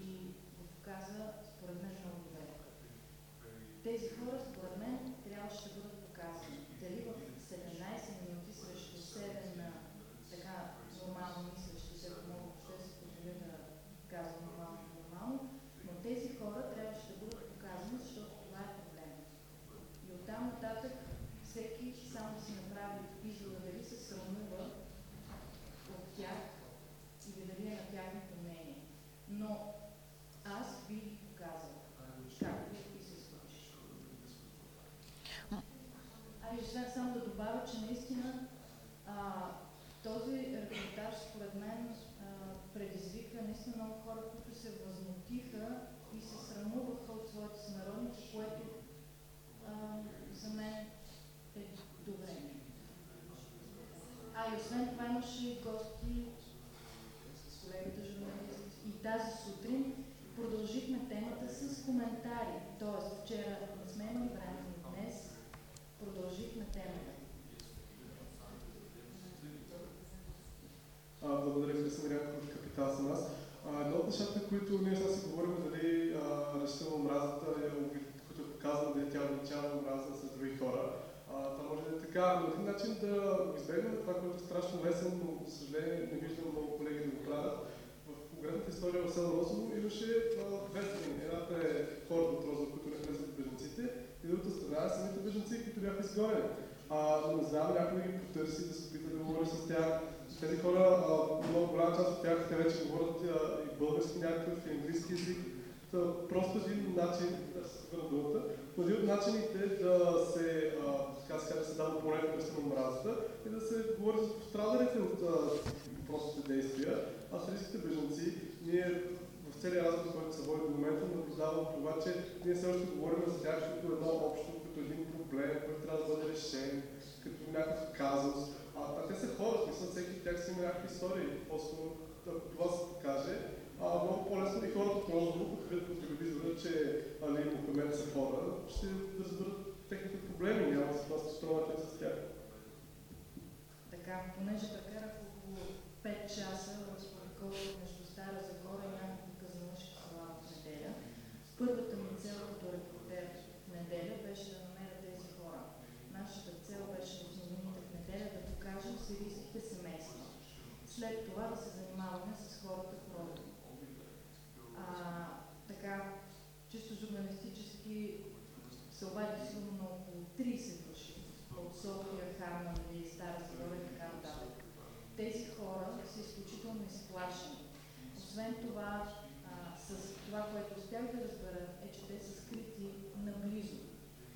И го показа, според мен, много добре. Тези хора, според мен, трябваше да бъдат показани. Дали в 17 минути срещу 7 на така нормално мислещи се, ако мога въобще да се позволя да казвам нормално нормално, но тези хора трябваше да бъдат показани, защото това е проблем. И оттам нататък всеки само да си направи извода дали се срамува от тях или дали е на тяхното мнение. Но аз би ги показал, както и се случи. А и сега само да добавя, че наистина а, този репортаж, според мен, а, предизвика наистина много хора, които се възмутиха и се срамуваха от своите сънародници, което а, за мен е добре. А и освен това имаше гости с колегата журналист. И тази сутрин продължихме темата с коментари. Тоест вчера не сме имали време, продължихме темата. А, благодаря, Христо Мирянков от Капитал за нас. Едно от нещата, които ние сега си говорим дали речта омразата, е, които казвам дали тя увеличава омраза с други хора. А, това може да е така, но един начин да избегнем това, което е страшно лесен, но за съжаление не виждам много колеги да го правят. В конкретната история в село Росово имаше две страни. Едната е хората от Розово, които не харесват бежанците, и другата страна е самите бежанци, които бяха изгонени. А, не знам някой ги потърси, да се опита да говори с тях. Тези хора, а, много голяма част от тях, те вече говорят а, и български някакъв, и английски език. Та, просто един начин, да се върна думата, но един от начините да се, така сега да се дава поредна на омразата и да се говори за пострадалите от а, простите действия, а сирийските бежанци, ние в целия разговор, който се води до момента, наблюдавам това, че ние все още говорим за тях като едно общо, като един проблем, който трябва да бъде решен, като някакъв казус. А, а те са хора, смисъл, всеки от тях си има някакви истории. Просто ако това се покаже, а, много по-лесно и хората от които видят по телевизора, че али, Мохамед са хора, ще разберат техните проблеми, няма да се просто справят с тях. Така, понеже прекарах около 5 часа в Спорикова между Стара Загора и няколко казанушки села в неделя, първата ми цел като репортер в неделя беше да намеря тези хора. Нашата цел беше в новините в неделя да покажем сирийските семейства. След това да се занимаваме с хората в Родо. А, така, чисто журналистически се обади сигурно на около 30 души от София, Харман и Стара Загора и така нататък. Тези хора са изключително изплашени. Освен това, с това, което успях да разбера, е, че те са скрити наблизо.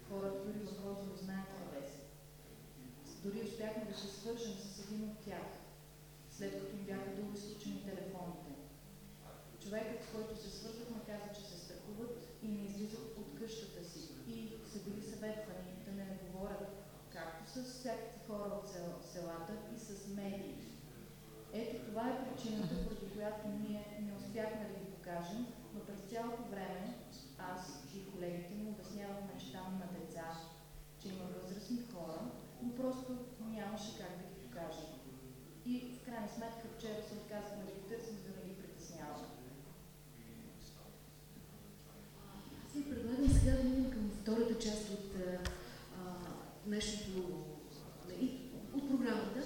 Хората дори в Розово знаят къде са. Дори успяхме да се свържем с един от тях, след като бяха дълго изключени телефоните. Човекът, с който се свързахме, каза, че се страхуват и не излизат от къщата си. И са били съветвани да не говорят както с всякакви хора от сел, селата и с медии. Ето това е причината, поради която ние не успяхме да ги покажем, но през цялото време аз и колегите ми обяснявахме, там има деца, че има възрастни хора, но просто нямаше как да ги покажем. И в крайна сметка вчера се отказахме да ги търсим, за да ги притесняваме. Аз ви предлагам сега да минем към втората част от нали, от програмата,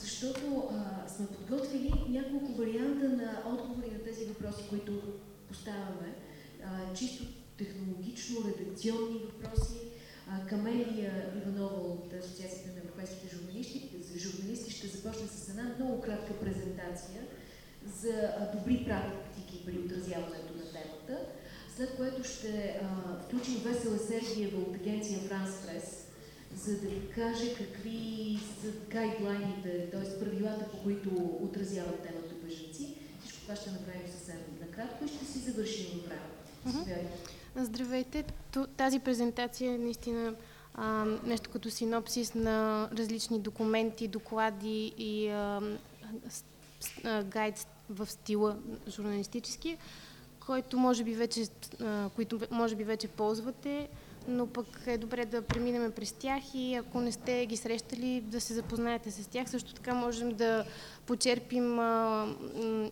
защото а, сме подготвили няколко варианта на отговори на въпроси, които поставяме. А, чисто технологично, редакционни въпроси. А, Камелия Иванова от Асоциацията на европейските журналисти, журналисти ще започне с една много кратка презентация за добри практики при отразяването на темата, след което ще а, включим Весела Сергиева от агенция France Press, за да ви каже какви са гайдлайните, т.е. правилата, по които отразяват темата бежанци. Всичко това ще направим накратко и ще си завършим в време. Здравейте! Тази презентация е наистина а, нещо като синопсис на различни документи, доклади и а, а, гайд в стила журналистически, който може би вече, а, които може би вече ползвате. Но пък е добре да преминем през тях и ако не сте ги срещали, да се запознаете с тях. Също така можем да почерпим а,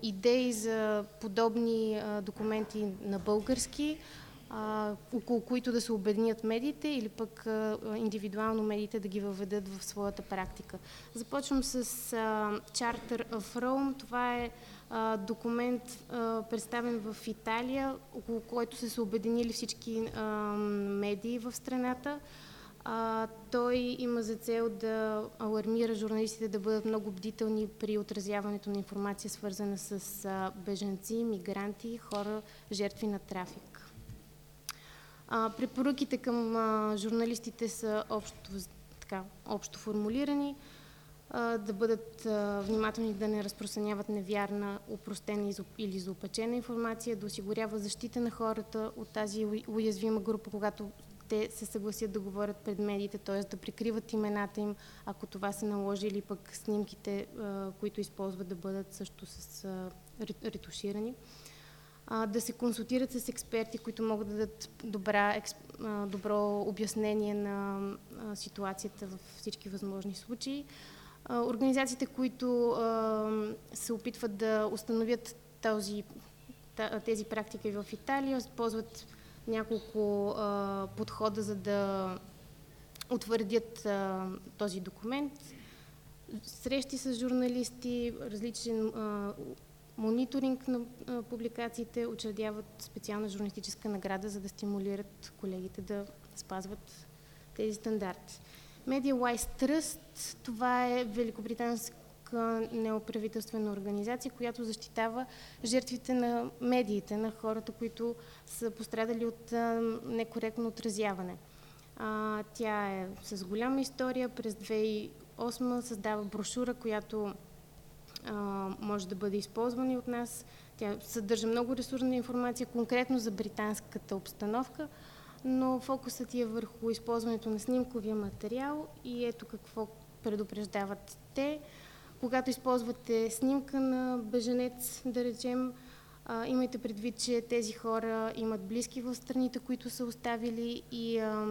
идеи за подобни а, документи на български, а, около които да се обединят медиите или пък а, индивидуално медиите да ги въведат в своята практика. Започвам с а, Charter of Rome. Това е а, документ а, представен в Италия, около който са се обединили всички а, медии в страната. А, той има за цел да алармира журналистите да бъдат много бдителни при отразяването на информация, свързана с а, беженци, мигранти, хора, жертви на трафик. А, препоръките към а, журналистите са общо, така, общо формулирани да бъдат внимателни да не разпространяват невярна, упростена или заопачена информация, да осигурява защита на хората от тази уязвима група, когато те се съгласят да говорят пред медиите, т.е. да прикриват имената им, ако това се наложи, или пък снимките, които използват да бъдат също с ретуширани. Да се консултират с експерти, които могат да дадат добра, добро обяснение на ситуацията във всички възможни случаи Организациите, които се опитват да установят този, тези практики в Италия, ползват няколко подхода, за да утвърдят този документ. Срещи с журналисти, различен мониторинг на публикациите, учредяват специална журналистическа награда, за да стимулират колегите да спазват тези стандарти. MediaWise Trust, това е великобританска неоправителствена организация, която защитава жертвите на медиите, на хората, които са пострадали от некоректно отразяване. Тя е с голяма история. През 2008 създава брошура, която може да бъде използвана и от нас. Тя съдържа много ресурсна информация, конкретно за британската обстановка но фокусът ти е върху използването на снимковия материал и ето какво предупреждават те. Когато използвате снимка на беженец, да речем, а, имайте предвид, че тези хора имат близки в страните, които са оставили и а,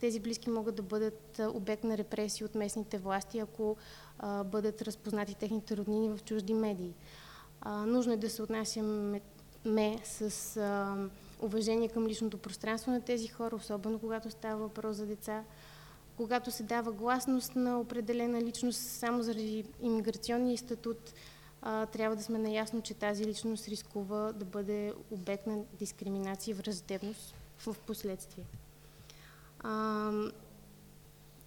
тези близки могат да бъдат обект на репресии от местните власти, ако а, бъдат разпознати техните роднини в чужди медии. А, нужно е да се отнасяме с а, уважение към личното пространство на тези хора, особено когато става въпрос за деца, когато се дава гласност на определена личност само заради иммиграционния статут, трябва да сме наясно, че тази личност рискува да бъде обект на дискриминация и враждебност в последствие.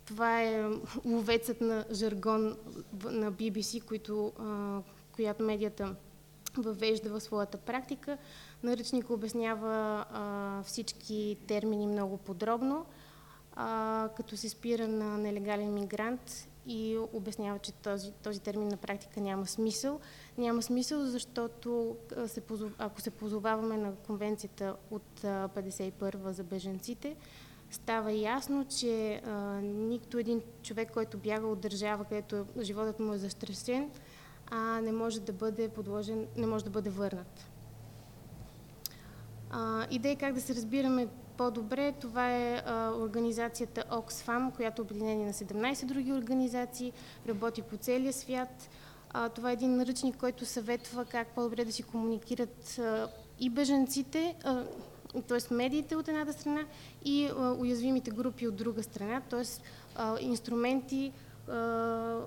Това е ловецът на жаргон на BBC, която медията въвежда в своята практика. Наръчник обяснява а, всички термини много подробно, а, като се спира на нелегален мигрант и обяснява, че този, този термин на практика няма смисъл. Няма смисъл, защото се позов... ако се позоваваме на конвенцията от 51 за беженците, става ясно, че а, нито един човек, който бяга от държава, където животът му е застрашен, а не може да бъде подложен, не може да бъде върнат. А, идеи как да се разбираме по-добре, това е а, организацията Oxfam, която е обединение на 17 други организации, работи по целия свят. А, това е един наръчник, който съветва как по-добре да си комуникират а, и беженците, т.е. медиите от едната страна и а, уязвимите групи от друга страна, т.е. инструменти, а,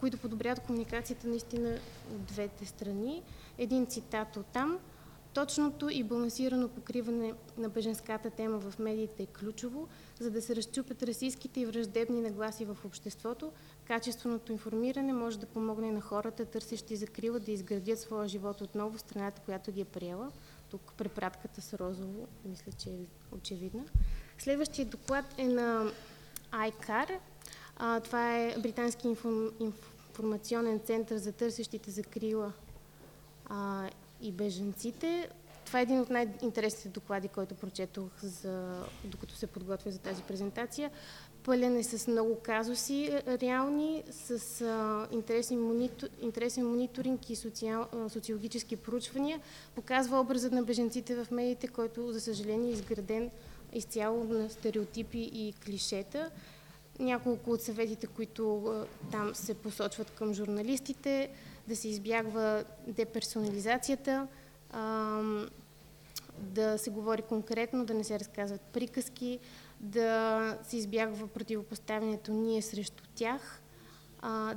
които подобряват комуникацията наистина от двете страни. Един цитат от там – Точното и балансирано покриване на беженската тема в медиите е ключово, за да се разчупят расистските и враждебни нагласи в обществото. Качественото информиране може да помогне на хората, търсещи закрила, да изградят своя живот отново в страната, която ги е приела. Тук препратката с розово, мисля, че е очевидна. Следващия доклад е на ICAR. А, това е Британски информ... информационен център за търсещите закрила и беженците. Това е един от най-интересните доклади, който прочетох, за, докато се подготвя за тази презентация. Пълен е с много казуси е, реални, с а, интересен, монитор, интересен мониторинг и социал, а, социологически проучвания. Показва образът на беженците в медиите, който, за съжаление, е изграден изцяло на стереотипи и клишета. Няколко от съветите, които там се посочват към журналистите, да се избягва деперсонализацията, да се говори конкретно, да не се разказват приказки, да се избягва противопоставянето ние срещу тях,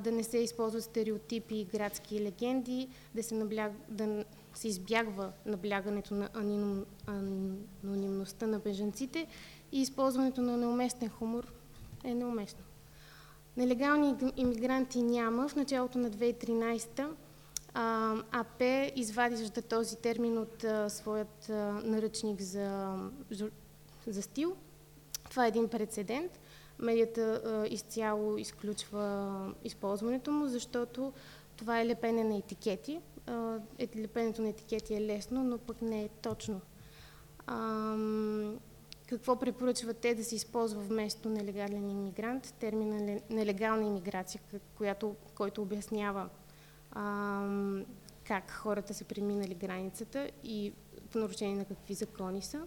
да не се използват стереотипи и градски легенди, да се, набляг... да се избягва наблягането на анонимността на беженците и използването на неуместен хумор е неуместно. Нелегални иммигранти няма. В началото на 2013 АП извади този термин от своят наръчник за, за стил. Това е един прецедент. Медията изцяло изключва използването му, защото това е лепене на етикети. Е, лепенето на етикети е лесно, но пък не е точно. Какво препоръчват те да се използва вместо нелегален иммигрант? Термина нелегална иммиграция, която, който обяснява а, как хората са преминали границата и в нарушение на какви закони са.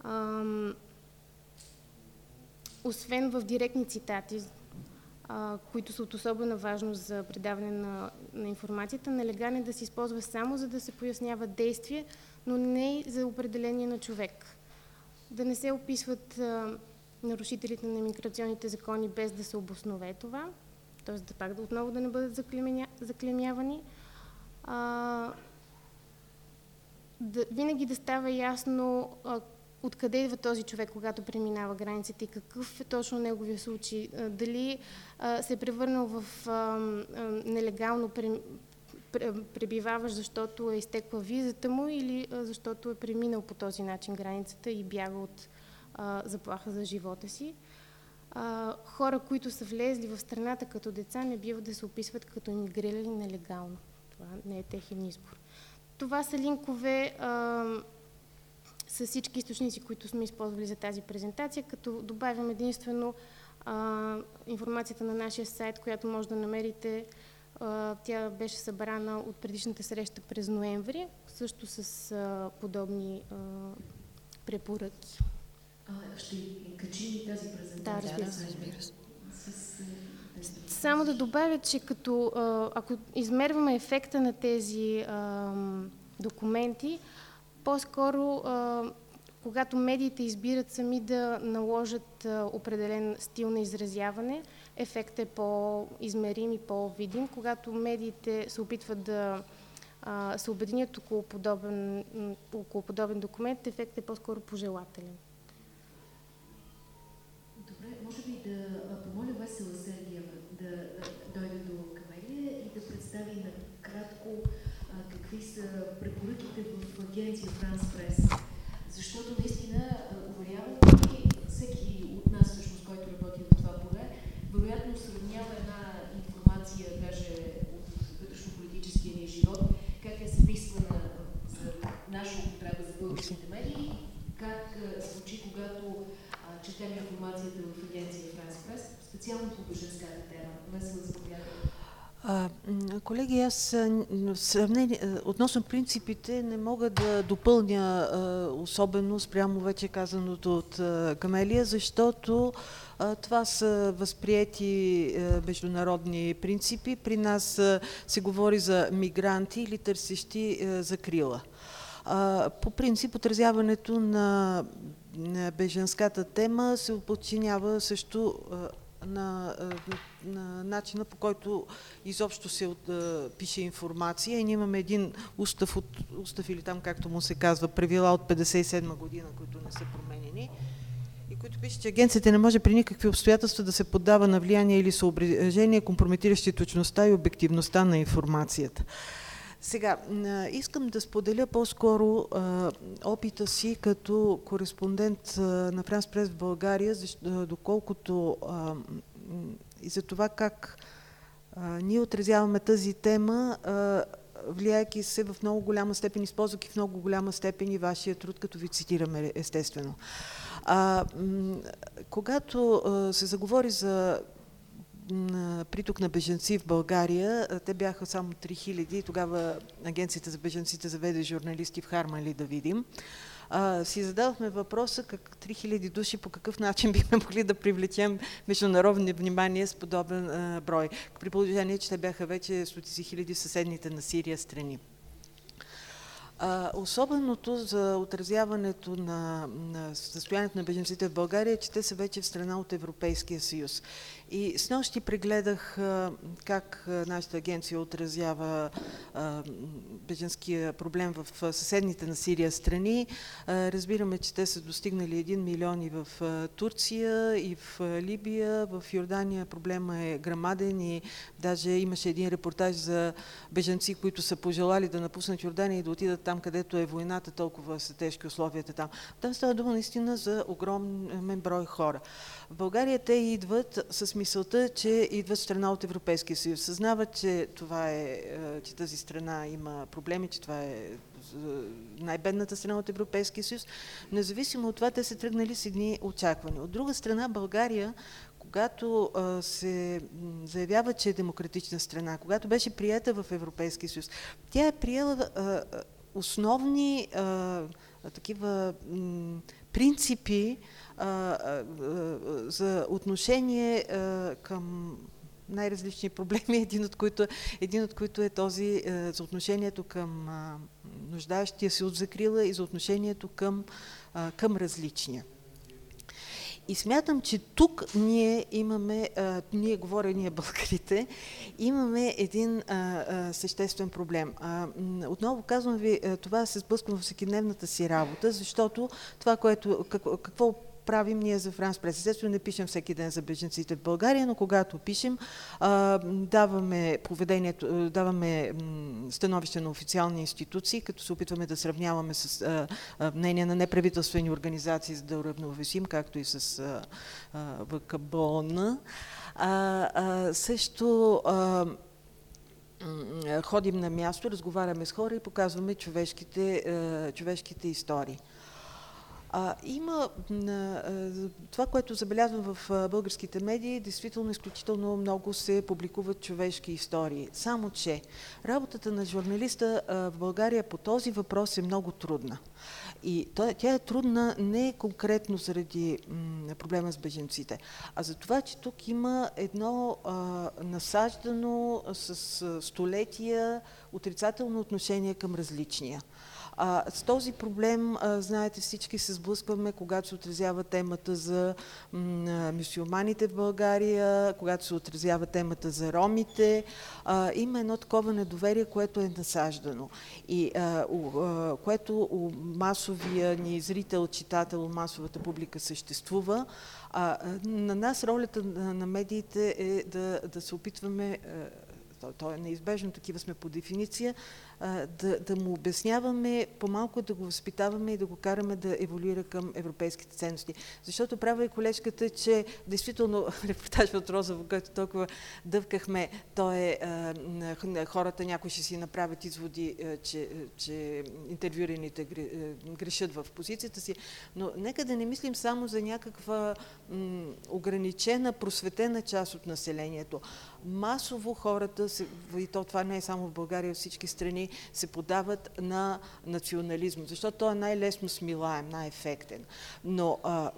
А, освен в директни цитати, а, които са от особена важност за предаване на, на информацията, нелегален е да се използва само за да се пояснява действие, но не за определение на човек. Да не се описват нарушителите на миграционните закони без да се обоснове това, т.е. да пак да отново да не бъдат заклемявани. Да, винаги да става ясно а, откъде идва този човек, когато преминава границите и какъв е точно неговия случай. Дали а, се е превърнал в а, а, нелегално пребиваваш, защото е изтекла визата му или защото е преминал по този начин границата и бяга от заплаха за живота си хора, които са влезли в страната като деца, не бива да се описват като иммигрирали нелегално. Това не е техен избор. Това са линкове а, с всички източници, които сме използвали за тази презентация, като добавям единствено а, информацията на нашия сайт, която може да намерите. Тя беше събрана от предишната среща през ноември, също с а, подобни а, препоръки. А, ще качим и тази презентация? Да, разбира се. Само да добавя, че като, ако измерваме ефекта на тези а, документи, по-скоро, когато медиите избират сами да наложат определен стил на изразяване, ефектът е по-измерим и по-видим. Когато медиите се опитват да се обединят около подобен, около подобен документ, ефектът е по-скоро пожелателен може би да помоля Весела Сергиева да дойде до Камелия и да представи накратко какви са препоръките в агенция Франс Прес. Защото наистина, уверявам ви, всеки от нас, всъщност, който работи в това поле, вероятно сравнява една информация, даже от вътрешно-политическия ни живот, как е записвана за наша употреба за българските медии, как звучи, когато четем информацията в агенция Франс Прес, специално по беженската тема. Весела, заповядайте. колеги, аз сравнение, относно принципите не мога да допълня особено спрямо вече казаното от Камелия, защото това са възприяти международни принципи. При нас се говори за мигранти или търсещи закрила. По принцип, отразяването на беженската тема се подчинява също на, на начина по който изобщо се от, пише информация. И ние имаме един устав, от, устав или там както му се казва, правила от 57 година, които не са променени и които пише, че агенцията не може при никакви обстоятелства да се поддава на влияние или съображение, компрометиращи точността и обективността на информацията. Сега, искам да споделя по-скоро опита си като кореспондент на Франс Прес в България, доколкото и за това как ние отразяваме тази тема, влияйки се в много голяма степен, използвайки в много голяма степен и вашия труд, като ви цитираме естествено. А, когато а, се заговори за приток на беженци в България. Те бяха само 3000 и тогава Агенцията за беженците заведе журналисти в Хармали да видим. а, си задавахме въпроса как 3000 души по какъв начин бихме могли да привлечем международни внимание с подобен а, брой. При положение, че те бяха вече стотици хиляди съседните на Сирия страни. Особеното за отразяването на, на състоянието на беженците в България е, че те са вече в страна от Европейския съюз. И с нощи прегледах как нашата агенция отразява беженския проблем в съседните на Сирия страни. Разбираме, че те са достигнали 1 милион и в Турция, и в Либия. В Йордания проблема е грамаден и даже имаше един репортаж за беженци, които са пожелали да напуснат Йордания и да отидат там, където е войната, толкова са тежки условията там. Там става дума наистина за огромен брой хора. В България те идват с мисълта, че идват страна от Европейския съюз. Съзнават, че, това е, е, че тази страна има проблеми, че това е, е най-бедната страна от Европейския съюз. Независимо от това, те са тръгнали с едни очаквания. От друга страна, България, когато се заявява, че е демократична страна, когато беше прията в Европейския съюз, тя е приела основни такива принципи, за отношение към най-различни проблеми, един от, които, един от които е този за отношението към нуждаещия се от закрила и за отношението към, към различния. И смятам, че тук ние имаме, а, ние говоря ние българите, имаме един а, а, съществен проблем. А, отново казвам ви, това се сблъсквам в всекидневната си работа, защото това, което, какво, какво правим ние за Франс Прес. Естествено не пишем всеки ден за беженците в България, но когато пишем, даваме поведението, даваме становище на официални институции, като се опитваме да сравняваме с мнение на неправителствени организации, за да уравновесим, както и с ВКБОН. също ходим на място, разговаряме с хора и показваме човешките, човешките истории. А, има а, това, което забелязвам в българските медии, действително изключително много се публикуват човешки истории. Само, че работата на журналиста а, в България по този въпрос е много трудна. И тя е трудна не конкретно заради проблема с беженците, а за това, че тук има едно а, насаждано с а, столетия отрицателно отношение към различния. А, с този проблем, а, знаете, всички се сблъскваме, когато се отразява темата за мюсюлманите в България, когато се отразява темата за ромите. А, има едно такова недоверие, което е насаждано. И а, у, а, което у масовия ни зрител, читател, масовата публика съществува. А, на нас ролята на, на медиите е да, да се опитваме то, то е неизбежно, такива сме по дефиниция, да, да му обясняваме, по-малко да го възпитаваме и да го караме да еволюира към европейските ценности. Защото права и колежката, че действително репортаж от Розово, който толкова дъвкахме, то е хората, някои ще си направят изводи, че, че интервюираните грешат в позицията си, но нека да не мислим само за някаква ограничена, просветена част от населението. Масово хората, и то това не е само в България, всички страни, се подават на национализма, защото той е най-лесно смилаем, най-ефектен. Но а,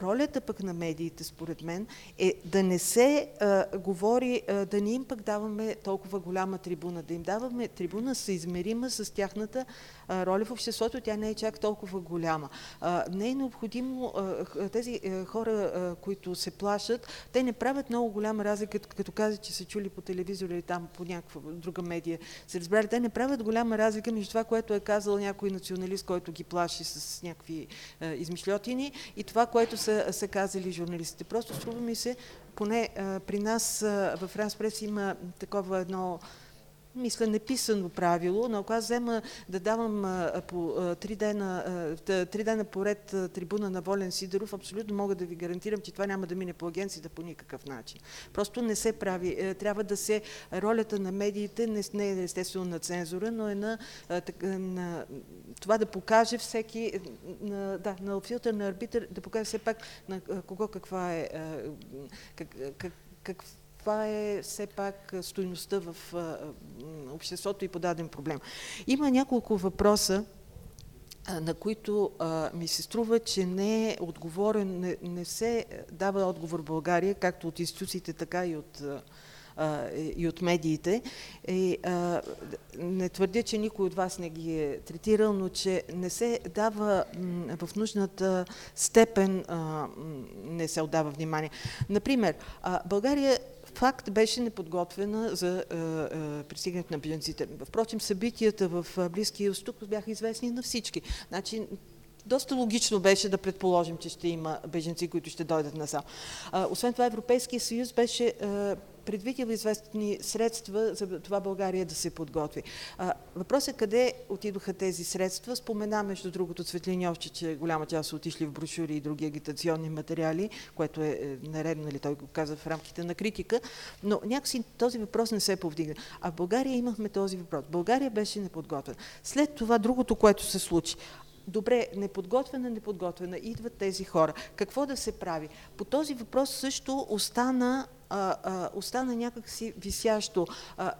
ролята пък на медиите, според мен, е да не се а, говори, а, да не им пък даваме толкова голяма трибуна, да им даваме трибуна съизмерима с тяхната а, роля в обществото, тя не е чак толкова голяма. А, не е необходимо а, тези а, хора, а, които се плашат, те не правят много голяма разлика, като казват, че са чули по телевизора или там по някаква друга медия, се разбрали, те не правят голяма разлика между това, което е казал някой националист, който ги плаши с някакви е, измишлетини и това, което са, са казали журналистите. Просто струва ми се, поне е, при нас е, в Франс Прес има такова едно мисля, неписано правило, но ако аз взема да давам по три, дена, три дена поред а, трибуна на Волен Сидоров, абсолютно мога да ви гарантирам, че това няма да мине по агенцията по никакъв начин. Просто не се прави. Е, трябва да се... Ролята на медиите не, е естествено на цензура, но е на, так, на това да покаже всеки, на, да, на филтър, на арбитър, да покаже все пак на кого каква е, как, как, как, това е все пак стоеността в обществото и подаден проблем. Има няколко въпроса, на които ми се струва, че не е отговорен, не, се дава отговор в България, както от институциите, така и от, и от медиите. И, а, не твърдя, че никой от вас не ги е третирал, но че не се дава в нужната степен, а, не се отдава внимание. Например, а, България факт беше неподготвена за пристигането на беженците. Впрочем, събитията в Близкия изток бяха известни на всички. Значи, доста логично беше да предположим, че ще има беженци, които ще дойдат насам. освен това, Европейския съюз беше предвидил известни средства за това България да се подготви. въпросът е къде отидоха тези средства. Спомена, между другото, Цветлин Йовче, че голяма част са отишли в брошури и други агитационни материали, което е, е наредно, нали, той го каза в рамките на критика, но някакси този въпрос не се повдигна. А в България имахме този въпрос. България беше неподготвена. След това другото, което се случи, Добре, неподготвена, неподготвена, идват тези хора. Какво да се прави? По този въпрос също остана а, а, остана някакси висящо. А,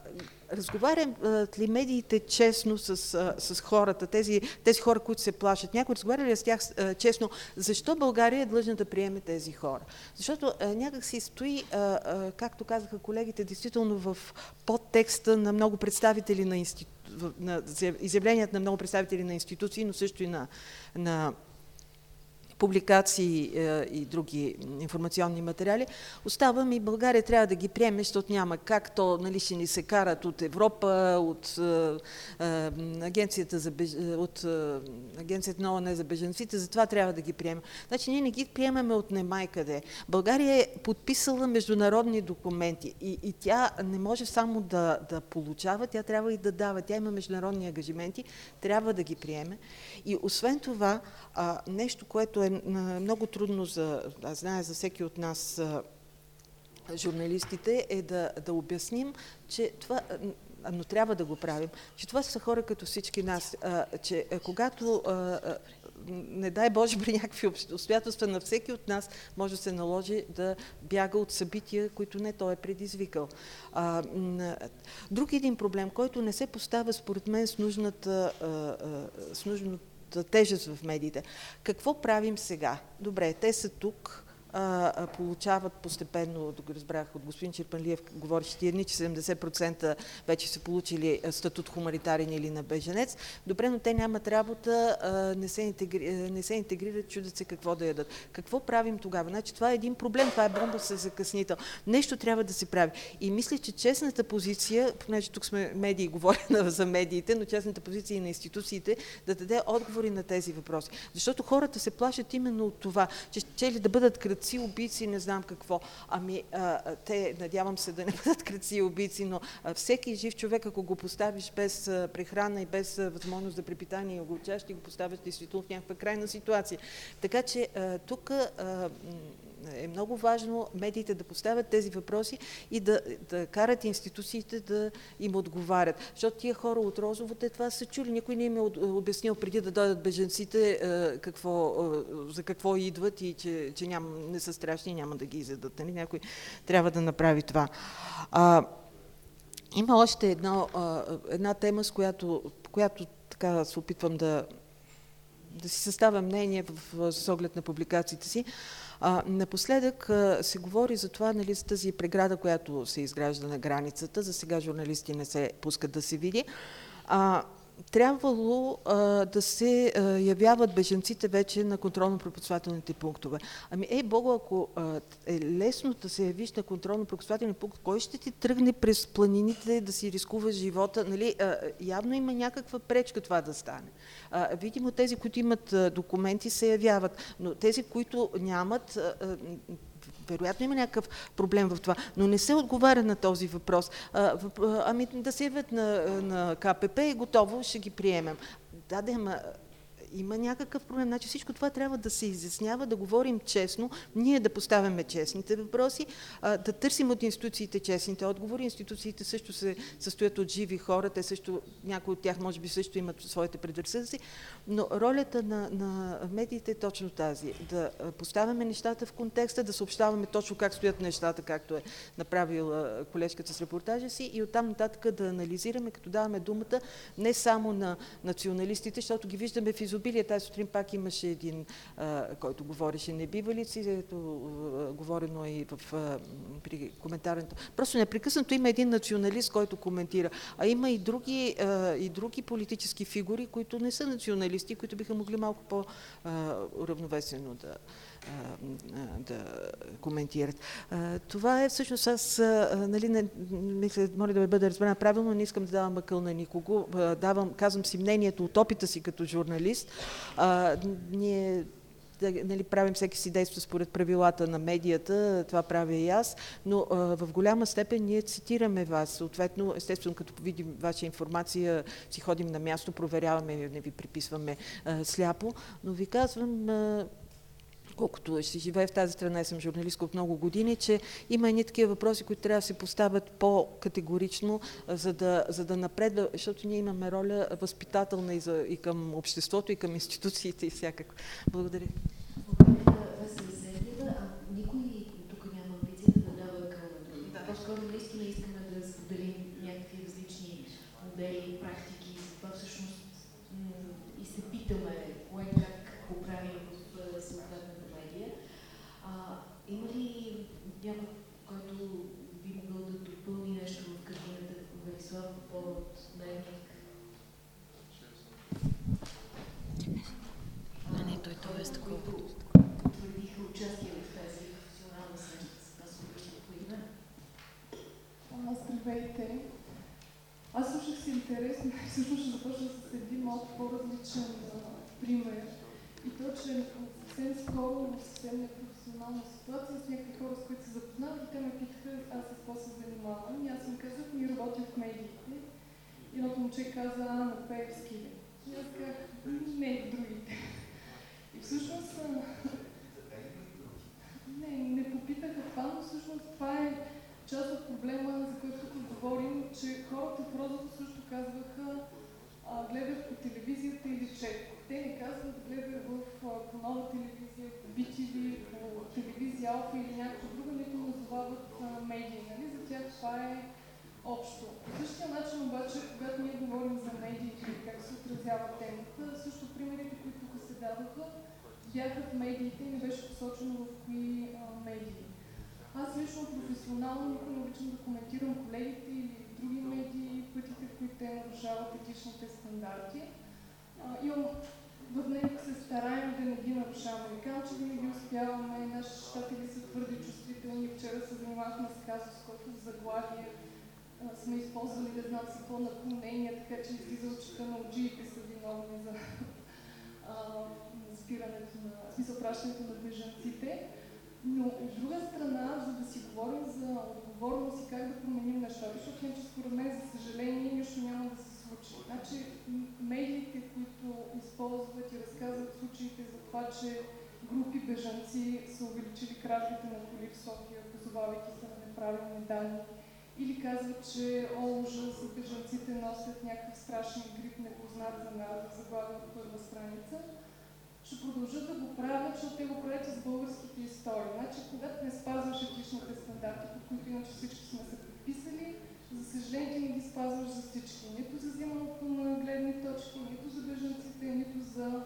разговарят ли медиите честно с, а, с хората, тези, тези хора, които се плашат? Някой разговаря ли с тях а, честно? Защо България е длъжна да приеме тези хора? Защото а, някак стои, а, а, както казаха колегите, действително в подтекста на много представители на институции на изявленията на много представители на институции, но също и на, на публикации е, и други информационни материали, оставам и България трябва да ги приеме, защото няма как то нали, ще ни се карат от Европа, от, е, е, агенцията, за беж... от агенцията на ОНЕ за беженците, затова трябва да ги приемем. Значи ние не ги приемаме от немай къде. България е подписала международни документи и, и тя не може само да, да получава, тя трябва и да дава. Тя има международни ангажименти, трябва да ги приеме. И освен това, а, нещо, което е много трудно за, аз знае за всеки от нас, журналистите, е да, да обясним, че това, но трябва да го правим, че това са хора като всички нас, че когато не дай Боже, при някакви обстоятелства на всеки от нас може да се наложи да бяга от събития, които не той е предизвикал. Друг един проблем, който не се поставя според мен с нужната, с нужната тежест в медиите. Какво правим сега? Добре, те са тук, а, получават постепенно, да го разбрах от господин Черпанлиев, говореше тия дни, че 70% вече са получили статут хуманитарен или на беженец. Добре, но те нямат работа, а, не, се интегри, не се интегрират, чудят се какво да ядат. Какво правим тогава? Значи това е един проблем, това е бомба с закъснител. Нещо трябва да се прави. И мисля, че честната позиция, понеже тук сме медии, говоря за медиите, но честната позиция и на институциите, да даде отговори на тези въпроси. Защото хората се плашат именно от това, че ще ли да бъдат крат кръци, убийци, не знам какво. Ами, а, те, надявам се да не бъдат кръци и убийци, но а, всеки жив човек, ако го поставиш без а, прехрана и без а, възможност за препитание и го учащи, го поставяш действително в някаква крайна ситуация. Така че тук е много важно медиите да поставят тези въпроси и да, да карат институциите да им отговарят. Защото тия хора от Розово, те това са чули. Никой не им е обяснил преди да дойдат беженците е, какво, е, за какво идват и че, че ням, не са страшни и няма да ги изядат. Нали? Някой трябва да направи това. А, има още една, една тема, с която, която така се опитвам да, да си съставя мнение в, с оглед на публикациите си. А, напоследък а, се говори за това, нали, за тази преграда, която се изгражда на границата. За сега журналисти не се пускат да се види. А, трябвало а, да се а, явяват беженците вече на контролно-пропускателните пунктове. Ами, ей, Бого, ако а, е лесно да се явиш на контролно-пропускателни пункт, кой ще ти тръгне през планините да си рискува живота? Нали, а, явно има някаква пречка това да стане. А, видимо, тези, които имат а, документи, се явяват, но тези, които нямат, а, вероятно има някакъв проблем в това, но не се отговаря на този въпрос. А, ами да се явят на, на КПП и готово ще ги приемем. Да, да, ама има някакъв проблем. Значи всичко това трябва да се изяснява, да говорим честно, ние да поставяме честните въпроси, да търсим от институциите честните отговори. Институциите също се състоят от живи хора, те също, някои от тях може би също имат своите предразсъдъци, но ролята на, на медиите е точно тази. Да поставяме нещата в контекста, да съобщаваме точно как стоят нещата, както е направила колежката с репортажа си и оттам нататък да анализираме, като даваме думата не само на националистите, защото ги виждаме в изобилие изобилие. Тази сутрин пак имаше един, а, който говореше небивалици, ето, а, говорено и в, а, при коментарното. Просто непрекъснато има един националист, който коментира. А има и други, а, и други политически фигури, които не са националисти, които биха могли малко по-равновесено да, да коментират. Това е всъщност аз, нали, не, мисля, моля да ме бъде разбрана правилно, не искам да давам бъкъл на никого, давам, казвам си мнението от опита си като журналист. Ние да, нали, правим всеки си действа според правилата на медията, това правя и аз, но а, в голяма степен ние цитираме вас. Съответно, естествено, като видим ваша информация, си ходим на място, проверяваме, не ви приписваме а, сляпо, но ви казвам, а, колкото ще живее в тази страна, и съм журналистка от много години, че има едни такива въпроси, които трябва да се поставят по-категорично, за да, за да напредва, защото ние имаме роля възпитателна и, за, и към обществото, и към институциите и всякакво. Благодаря. Никой тук няма амбицията да дава към По-скоро наистина искаме да споделим някакви различни модели и практики. Това всъщност и се питаме кое как поправим има ли някой, който би могъл да допълни нещо в картината Велислав по повод дневник? А, не, той това е такова. Потвърдиха участие в тази професионална среща с вас по име. Здравейте! Аз слушах си интересно и всъщност ще започна с един малко по-различен пример. И то, че съвсем скоро, съвсем непрофесионална ситуация с някакви хора, с които се запознавах и те ме питаха аз с какво се занимавам. И аз им казах, ми работя в медиите. И едното момче каза, а, на Певски? И аз казах, не, другите. И всъщност не, не попитаха това, но всъщност това е част от проблема, за който тук говорим, че хората в розовото също казваха, гледах по телевизията или четох. Те не казват, гледах в, нова телевизия, BTV, по телевизия Алфа или някаква друга, нито назовават медии. Нали? За тях това е общо. По същия начин обаче, когато ние говорим за медиите и как се отразява темата, също примерите, които тук се даваха, бяха в медиите и не беше посочено в кои а, медии. Аз лично професионално никога не обичам да коментирам колегите или други медии, пътите, които те нарушават етичните стандарти. Имам в се стараем да не ги нарушаваме. Казвам, че винаги успяваме, нашите щатели са твърде чувствителни. Вчера се занимавахме с казус, който в заглавие сме използвали да знам си по наклонения, така че излиза очите на оджиите са виновни за а, спирането на, смисъл пращането на бежанците. Но от друга страна, за да си говорим за отговорност и как да променим нещата, защото иначе според мен, за съжаление, нищо няма да се. Значи, медиите, които използват и разказват случаите за това, че групи бежанци са увеличили кражбите на коли в София, позовавайки се на неправилни данни, или казват, че о, ужас, бежанците носят някакъв страшен грип, непознат за нас, заглавя от първа страница, ще продължат да го правят, защото те го правят с българските истории. Значи, когато не спазваш етичните стандарти, по които иначе всички сме се подписали, за съжаление не ги спазваш за всички. Нито за взимането на гледни точки, нито за бежанците, нито за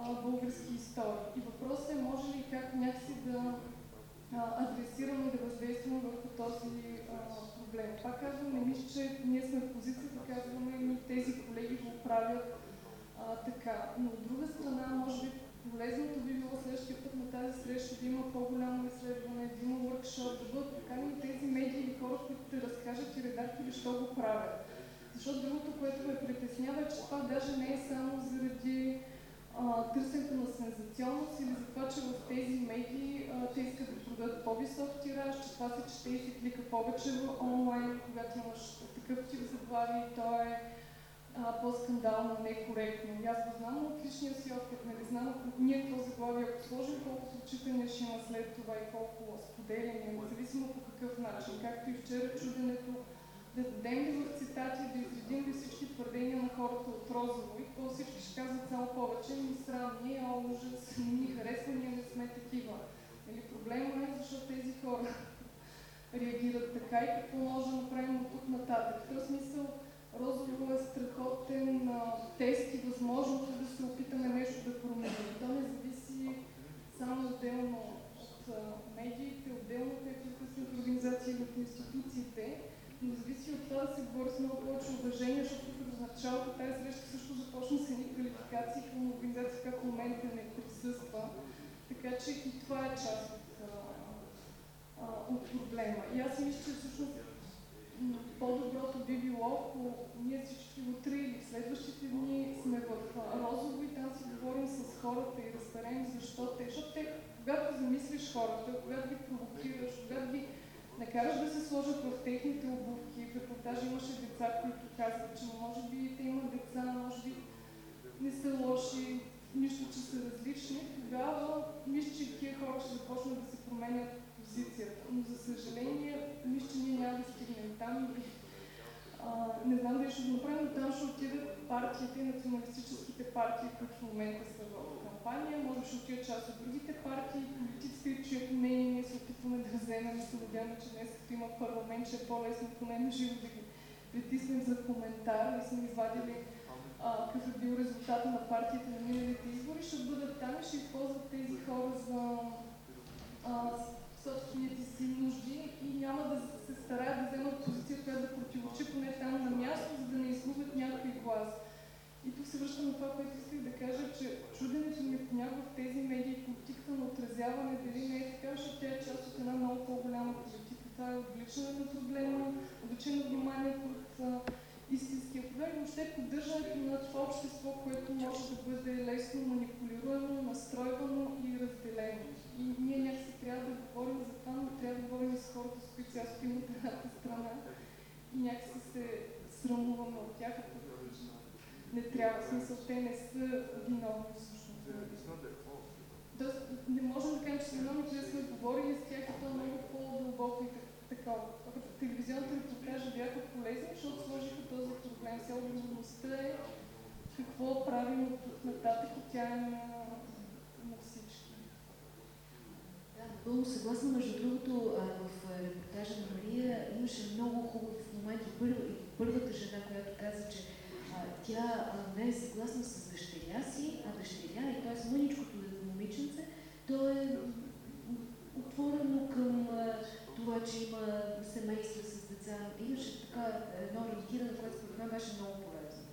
а, български истории. И въпросът е може ли как някакси да а, адресираме да въздействаме върху този а, проблем. Пак казвам, не мисля, че ние сме в позиция да казваме и тези колеги го правят а, така. Но от друга страна, може би полезното би било следващия път на тази среща да има по-голямо изследване, да има workshop, да бъдат поканени тези медии или хора, които да разкажат и редактори, що го правят. Защото другото, което ме притеснява е, че това даже не е само заради търсенето на сензационност или за това, че в тези медии а, те искат да продадат по-висок тираж, че това се чете и се клика повече в онлайн, когато имаш такъв тип заглави, то е по-скандално, некоректно. Аз го знам от личния си опит, нали знам ние какво заглавие, ако сложим колко прочитания ще има след това и колко споделяния, независимо по какъв начин. Както и вчера чуденето, да дадем ли в цитати, да изредим ли всички твърдения на хората от Розово и какво всички ще казват само повече, ни срамни, а ужас, не ни харесва, ние не сме такива. Нали, проблема е, защото тези хора реагират така и какво може да направим от тук нататък. В този смисъл, Розово е страхотен тест и възможност да се опитаме нещо да променим. То не зависи само отделно от медиите, отделно от неправителствените организации в институциите, но зависи от това да се говори с много повече уважение, защото в началото тази среща също започна с едни квалификации към организация, как в момента не присъства. Така че и това е част от, от проблема. И аз мисля, че всъщност по-доброто би било, ако ние всички утре или следващите дни сме в Розово и там си говорим с хората и разберем защо те, защото те, когато замислиш хората, когато ги провокираш, когато ги накараш да се сложат в техните обувки, в репортажа имаше деца, които казват, че може би те имат деца, може би не са лоши, нищо, че са различни, тогава мисля, че тия хора ще започнат да се променят позицията. Но за съжаление, мисля, че ние няма да стигнем там. А, не знам дали ще го направим, но там ще отидат партиите и националистическите партии, които в момента са в кампания. Може ще отидат част от другите партии, политиците, чието мнение ние се опитваме да вземем и се надяваме, че днес като има парламент, че е по-лесно поне на живо да ги притиснем за коментар и сме извадили какъв е бил резултат на партиите на миналите избори, ще бъдат там и ще използват тези хора за а, собствените си нужди и няма да се стараят да вземат позиция, която да противочи поне там на място, за да не изгубят някой глас. И тук се връщам на това, което исках да кажа, че чуденето ми понякога в тези медии политиката на отразяване дали не е така, защото тя е част от една много по-голяма политика. Това е отвличане на проблема, отвличане на вниманието от истинския проблем, въобще поддържането на това общество, което може да бъде лесно манипулируемо, настройвано и разделено. И ние някакси трябва да говорим за това, но трябва да говорим с хората, с които сега стоим от едната страна и някакси се срамуваме от тях, не трябва. В смисъл, те не са виновни всъщност. Тоест, не можем да кажем, че са виновни, че сме говорили с тях и то много по-дълбоко и такова. Телевизионните репортажи бяха полезни, защото сложиха този проблем. Сега отговорността е какво правим от нататък тя е на всички. Да, напълно съгласна. Между другото, в репортажа на Мария имаше много хубав момент и първа, първата жена, която каза, че тя не е съгласна с дъщеря си, а дъщеря, и т.е. мъничкото момиченце, то е отворено към това, че има семейства с деца. Имаше така едно ориентиране, което според мен беше много полезно.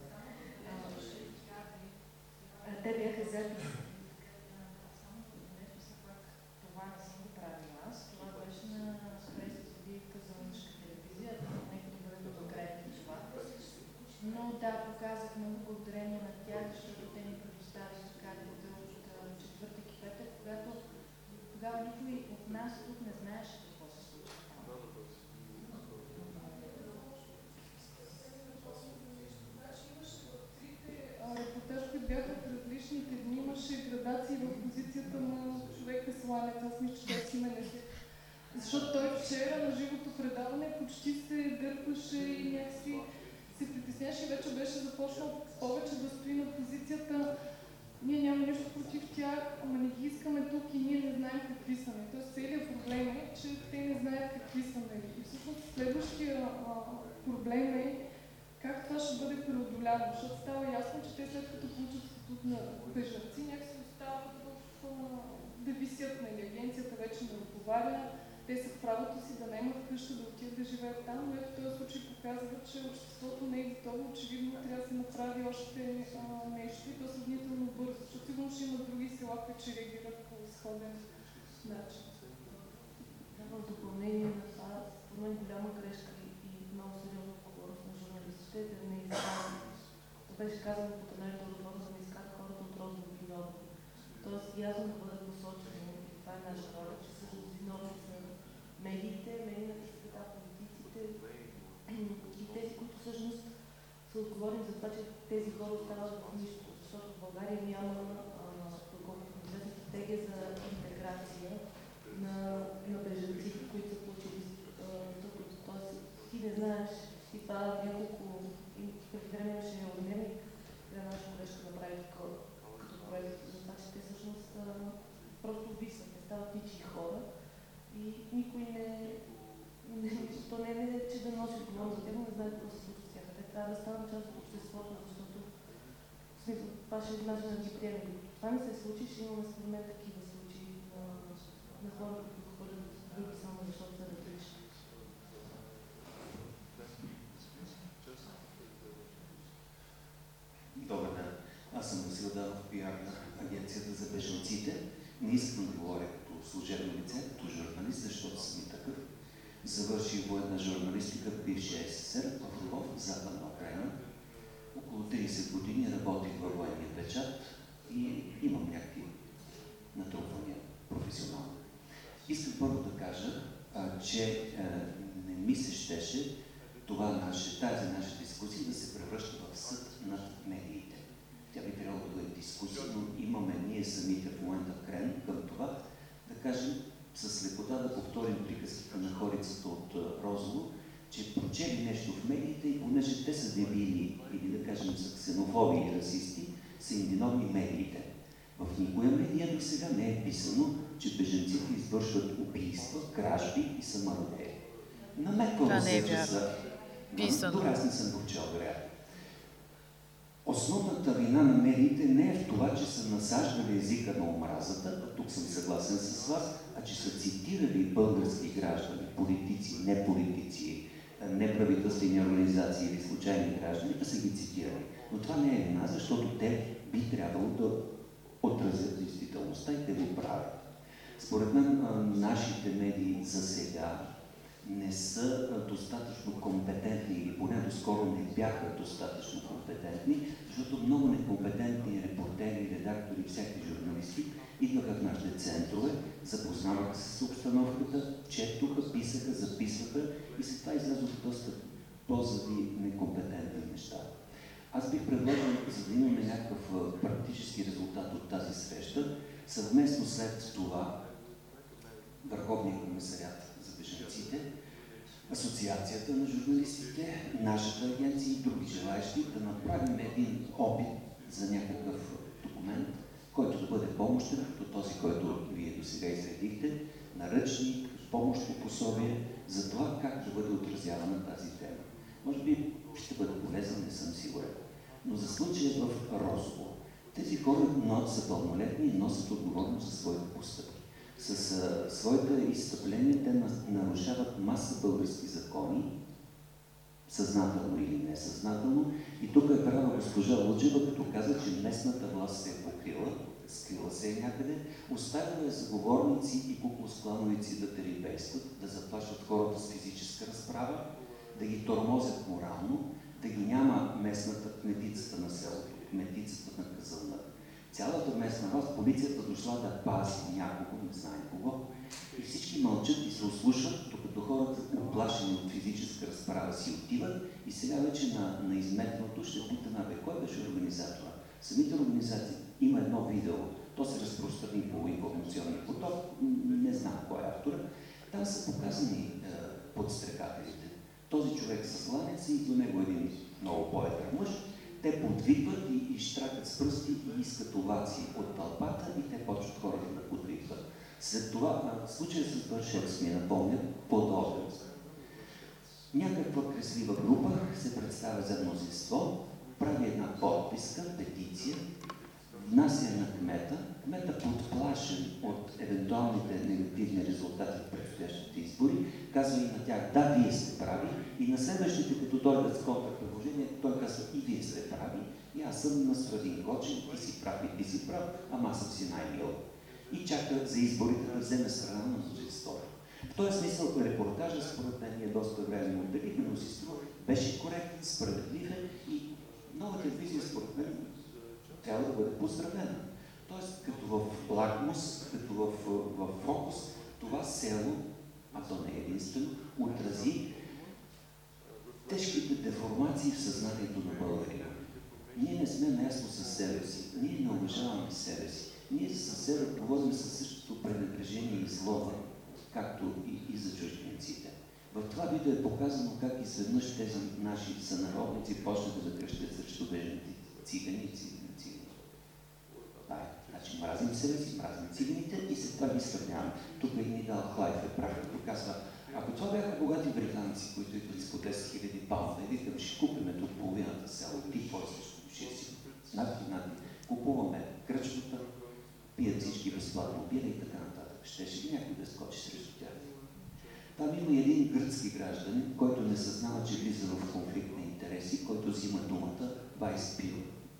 А, те бяха записи. Това не съм го правила аз. Това беше на пресата за мъжка телевизия. Нека да бъде конкретни това. Но да, показах много благодарение на тях, защото те ни предоставиха картите от четвъртък и петък, когато тогава никой от нас тук не знаеше какво се случва там. Репортаж, които бяха в различните дни, имаше градации в позицията на човека сланец. Аз мисля, че той си мене Защото той вчера на живото предаване почти се дърпаше и някакси се притесняваше и вече беше започнал повече да стои на позицията ние нямаме нищо против тях, ама не ги искаме тук и ние не знаем какви са. Тоест целият проблем е, че те не знаят какви са. Нали? И всъщност следващия а, проблем е как това ще бъде преодоляно, защото става ясно, че те след като получат статут на бежанци, някакси остават в, а, да висят. Нали? Агенцията вече не отговаря, те са в правото си да нямат къща, да отидат да живеят там, но ето този случай показва, че обществото не е готово. Очевидно трябва да се направи още а, нещо и то сравнително бързо, защото сигурно ще има други села, които ще реагират по сходен начин. Да, в допълнение на това, според мен голяма грешка и, много сериозна отговорност на журналистите е да не изказват. Беше казано под една и друга да не изказват хората от розово виновно. Тоест ясно да бъдат посочени, и това е наша роля, че всъщност виновни са медиите, медийната среда, политиците и тези, които всъщност са отговорни за това, че тези хора остават в нищо. Защото в България няма доколкото известна стратегия за интеграция на, на бежанците, които са получили статут. Тоест ти не знаеш, и това няколко, и преди време имаше дневник, една наша колежка направи такова като проект за това, че те всъщност просто висват, не стават ничии хора и никой не, не то не е, че да носи отговорност за тях, не знае какво се случва с тях. Те трябва да ставам част от обществото, защото в смисъл, това ще е начин да ги приемем. Това не се случи, ще имаме според мен такива случаи на, на хора, които хвърлят други само защото са различни. Добър ден. Аз съм Васил Данов, пиар на Агенцията за бежанците. Не искам да говоря като служебно лице, като журналист, защото съм и такъв. Завърших военна журналистика в бившия СССР в Львов, Западна Украина. Около 30 години работих във военния печат и имам някакви натрупвания професионално. Искам първо да кажа, а, че а, не ми се щеше това наше, тази наша дискусия да се превръща в съд над медиите. Тя би трябвало да бъде дискусия, но имаме ние самите в момента крен към това да кажем с лекота да повторим приказките на хорицата от Розово, че прочели нещо в медиите и понеже те са дебили или да кажем са ксенофоби и расисти, са им виновни медиите. В никоя медия до сега не е писано, че беженците извършват убийства, кражби и са мародери. Намеквам е се, че са... Писано. Добре, аз не съм го чел, вероятно. Основната вина на медиите не е в това, че са насаждали езика на омразата, а тук съм съгласен с вас, а че са цитирали български граждани, политици, не политици, неправителствени организации или случайни граждани, а са ги цитирали. Но това не е вина, защото те би трябвало да отразят действителността и те го правят. Според мен нашите медии за сега не са достатъчно компетентни или поне доскоро не бяха достатъчно компетентни, защото много некомпетентни репортери, редактори, всякакви журналисти идваха в нашите центрове, запознаваха се с обстановката, четоха, писаха, записваха и след това излязоха доста позади некомпетентни неща. Аз бих предложил, за да имаме някакъв практически резултат от тази среща, съвместно след това Върховния комисарят за бежанците, Асоциацията на журналистите, нашата агенция и други желаящи да направим един опит за някакъв документ, който да бъде помощен, като този, който вие до сега изредихте, наръчник, помощ по пособие, за това как да бъде отразявана тази тема. Може би ще бъде полезен, не съм сигурен. Но за случая в Розово, тези хора са пълнолетни и носят отговорност за своите постъпки. С а, своите изстъпления те нарушават маса български закони, съзнателно или несъзнателно. И тук е права госпожа Луджева, като каза, че местната власт се е покрила, скрила се е някъде, оставила е заговорници и куклосклановици да терибействат, да заплашват хората с физическа разправа, да ги тормозят морално, да ги няма местната кметицата на селото, кметицата на Казълна. Цялата местна власт, полицията дошла да пази някого, не знае кого, и всички мълчат и се ослушват, докато хората, оплашени от физическа разправа, си отиват и сега вече на, на изметното ще питаме, бе, кой беше организатора? Самите организации има едно видео, то се разпространи по информационния поток, не знам кой е автора. Там са показани е, подстрекателите. Този човек с ланец и до него един много по-едър мъж. Те подвикват и, и штракат с пръсти и искат овации от тълпата и те почват хората да подвикват. След това случая с Вършец ми напомня подобен. Някаква креслива група се представя за мнозинство, прави една подписка, петиция, внася на кмета, кмета подплашен от евентуалните негативни резултати в предстоящите избори, казва и на тях, да, вие сте прави, и на следващите, като дойдат с контрпредложение, той казва, и вие сте прави, и аз съм на Страдин Кочен, ти си прав и ти си прав, ама аз съм си най-мил. И чака за изборите да вземе страна на мнозинството. В този смисъл репортажа, според мен, е доста време отделихме, но си струва, беше коректен, справедлив и нова телевизия, според мен, трябва да бъде поздравена. Тоест, като в лакмус, като в, в фокус, това село, а то не е единствено, отрази тежките деформации в съзнанието на българина. Ние не сме наясно с себе си, ние не уважаваме себе си. Ние със себе говорим със същото пренебрежение и злоба, както и, и за чужденците. В това видео е показано как изведнъж тези наши сънародници почнаха да крещят срещу бежните цигани и цигани. Да, значи мразим себе си, мразим циганите и след това ги сравняваме. Тук и ни дал Клайф е прав, като казва, Ако това бяха богати британци, които идват с по 10 хиляди паунда и викам, ще купиме тук половината село, ти какво срещу ще си над купуваме кръчмата, пият всички безплатно бира и така нататък. Щеше ли някой да скочи срещу тях? Там има един гръцки гражданин, който не съзнава, че влиза в конфликт на интереси, който взима думата, Вайс Пил,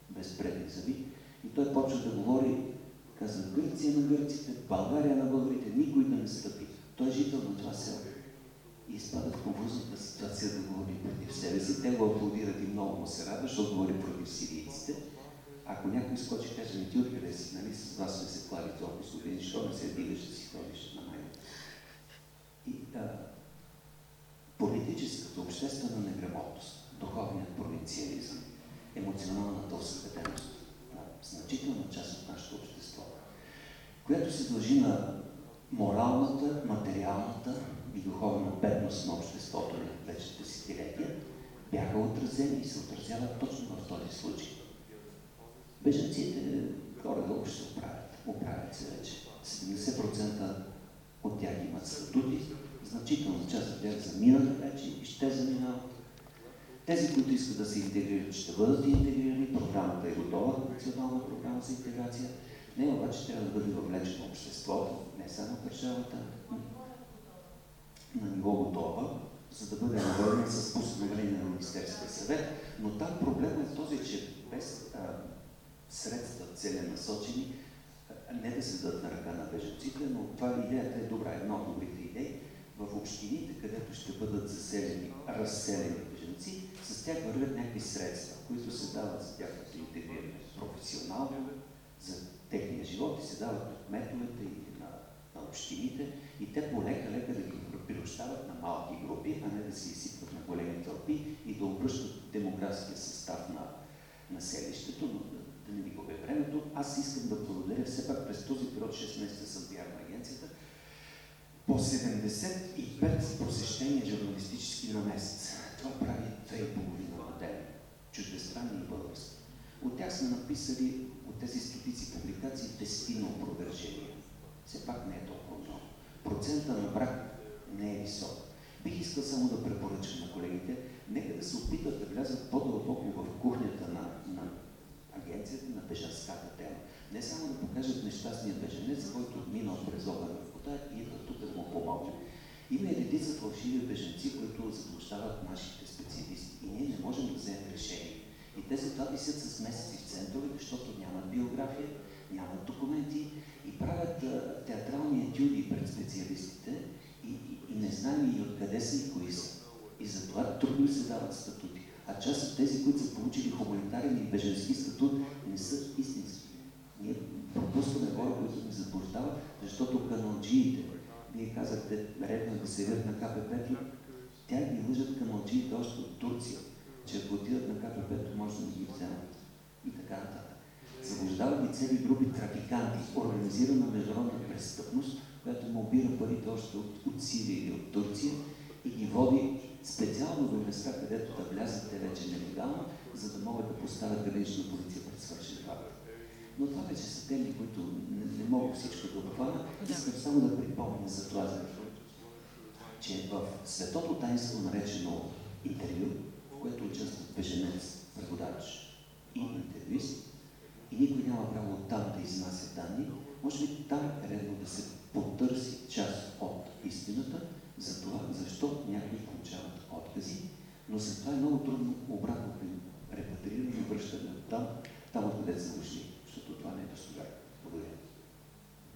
без зъби, и той почва да говори, казва Гърция на гърците, България на българите, никой да не стъпи. Той е жител на това село. И изпада в конфузната ситуация да говори против себе си. Те го аплодират и много му се радва, защото говори против сирийците. Ако някой скочи, каже, не ти откъде си, нали, с вас сме се клали толкова слугини, защо не се дигаш да си ходиш на майна. И а, политическата, обществена неграмотност, духовният провинциализъм, емоционалната осъденост на значителна част от нашето общество, която се дължи на моралната, материалната и духовна бедност на обществото на вече десетилетия, бяха отразени и се отразяват точно в този случай. Бежанците горе-долу ще се оправят. Оправят се вече. 70% от тях имат статути, значителна част от тях заминаха вече и ще заминават. Тези, които искат да се интегрират, ще бъдат интегрирани. Програмата е готова, национална програма за интеграция. Не, обаче трябва да бъде въвлечено обществото, не само държавата, на ниво готова, за да бъде навърнен с постановление на Министерския съвет. Но там проблемът е този, че без а, средства целенасочени, не да се дадат на ръка на бежанците, но това идеята е добра, една от добрите идеи. В общините, където ще бъдат заселени, разселени бежанци, с тях вървят някакви средства, които се дават за тяхното интегриране професионално, за техния живот и се дават от кметовете и на, на общините и те полека-лека да ги приобщават на малки групи, а не да се изсипват на големи тълпи и да обръщат демографския състав на, на селището, но да, да не ви губя времето. Аз искам да благодаря все пак през този период 6 месеца съм пиар на агенцията по 75 посещения журналистически на месец. Това прави 2,5 на ден. Чуждестранни и български. От тях сме написали от тези стотици публикации десетина опровержения. Все пак не е толкова много. Процента на брак не е висок. Бих искал само да препоръчам на колегите, нека да се опитат да влязат по-дълбоко в кухнята на, на агенцията на бежанската тема. Не само да покажат нещастния беженец, който минал през огън вода и идва тук да му помогне. Има и редица фалшиви беженци, които заблуждават нашите специалисти и ние не можем да вземем решение. И те за това висят с месеци в центрове, защото нямат биография, нямат документи и правят театрални етюди пред специалистите не знаем и откъде са и кои са. И затова трудно се дават статути. А част от тези, които са получили хуманитарен и беженски статут, не са истински. Ние пропускаме хора, които ни заблуждават, защото каналджиите, вие казахте, редно е да се на КПП-то, тя ги лъжат каналджиите още от Турция, че ако отидат на КПП-то, може да ги вземат. И така нататък. Заблуждават ги цели групи трафиканти, организирана международна престъпност, която му обира парите още от, от Сирия или от Турция и ги води специално до места, където да влязат те вече нелегално, за да могат да поставят гранична полиция пред свършен работа. Но това вече са теми, които не, не мога всичко да обхвана. Искам само да припомня за това, че в светото тайнство, наречено интервю, в което участват беженец, преводач и интервюист, и никой няма право оттам да изнася данни, може би там е редно да се потърси част от истината за това, защо някои получават откази, но за това е много трудно обратно при репатриране и връщане там, там откъде са дошли, защото това не е достоверно. Благодаря.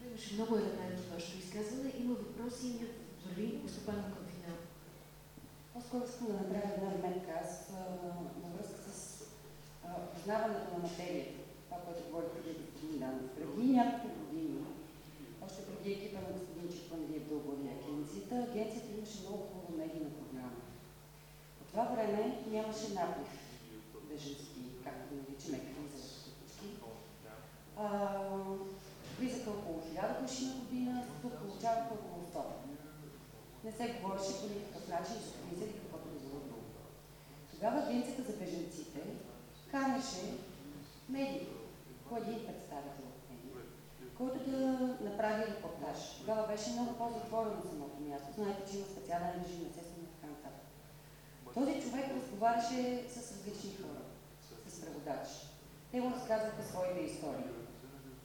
Имаше много елементи в вашето изказване. Има въпроси и върви поступано към финал. По-скоро искам да направя една вметка. Аз във връзка с познаването на материята, това, което говори преди господин Данов. Преди няколко години, още преди екипа на господин Чепандиев да оглави агенцията, имаше много хубава медийна програма. По това време нямаше наплив беженски, както го наричаме, криза всички. Влизаха около 1000 души на година, тук получаваха около 100. Не се говореше по никакъв начин за криза или каквото да било друго. Тогава Агенцията за беженците канеше медии по един представител от който да направи репортаж. Тогава беше много по-затворено самото място. Знаете, че има специален режим, естествено така нататък. Този човек разговаряше с различни хора, с преводачи. Те му разказваха своите истории.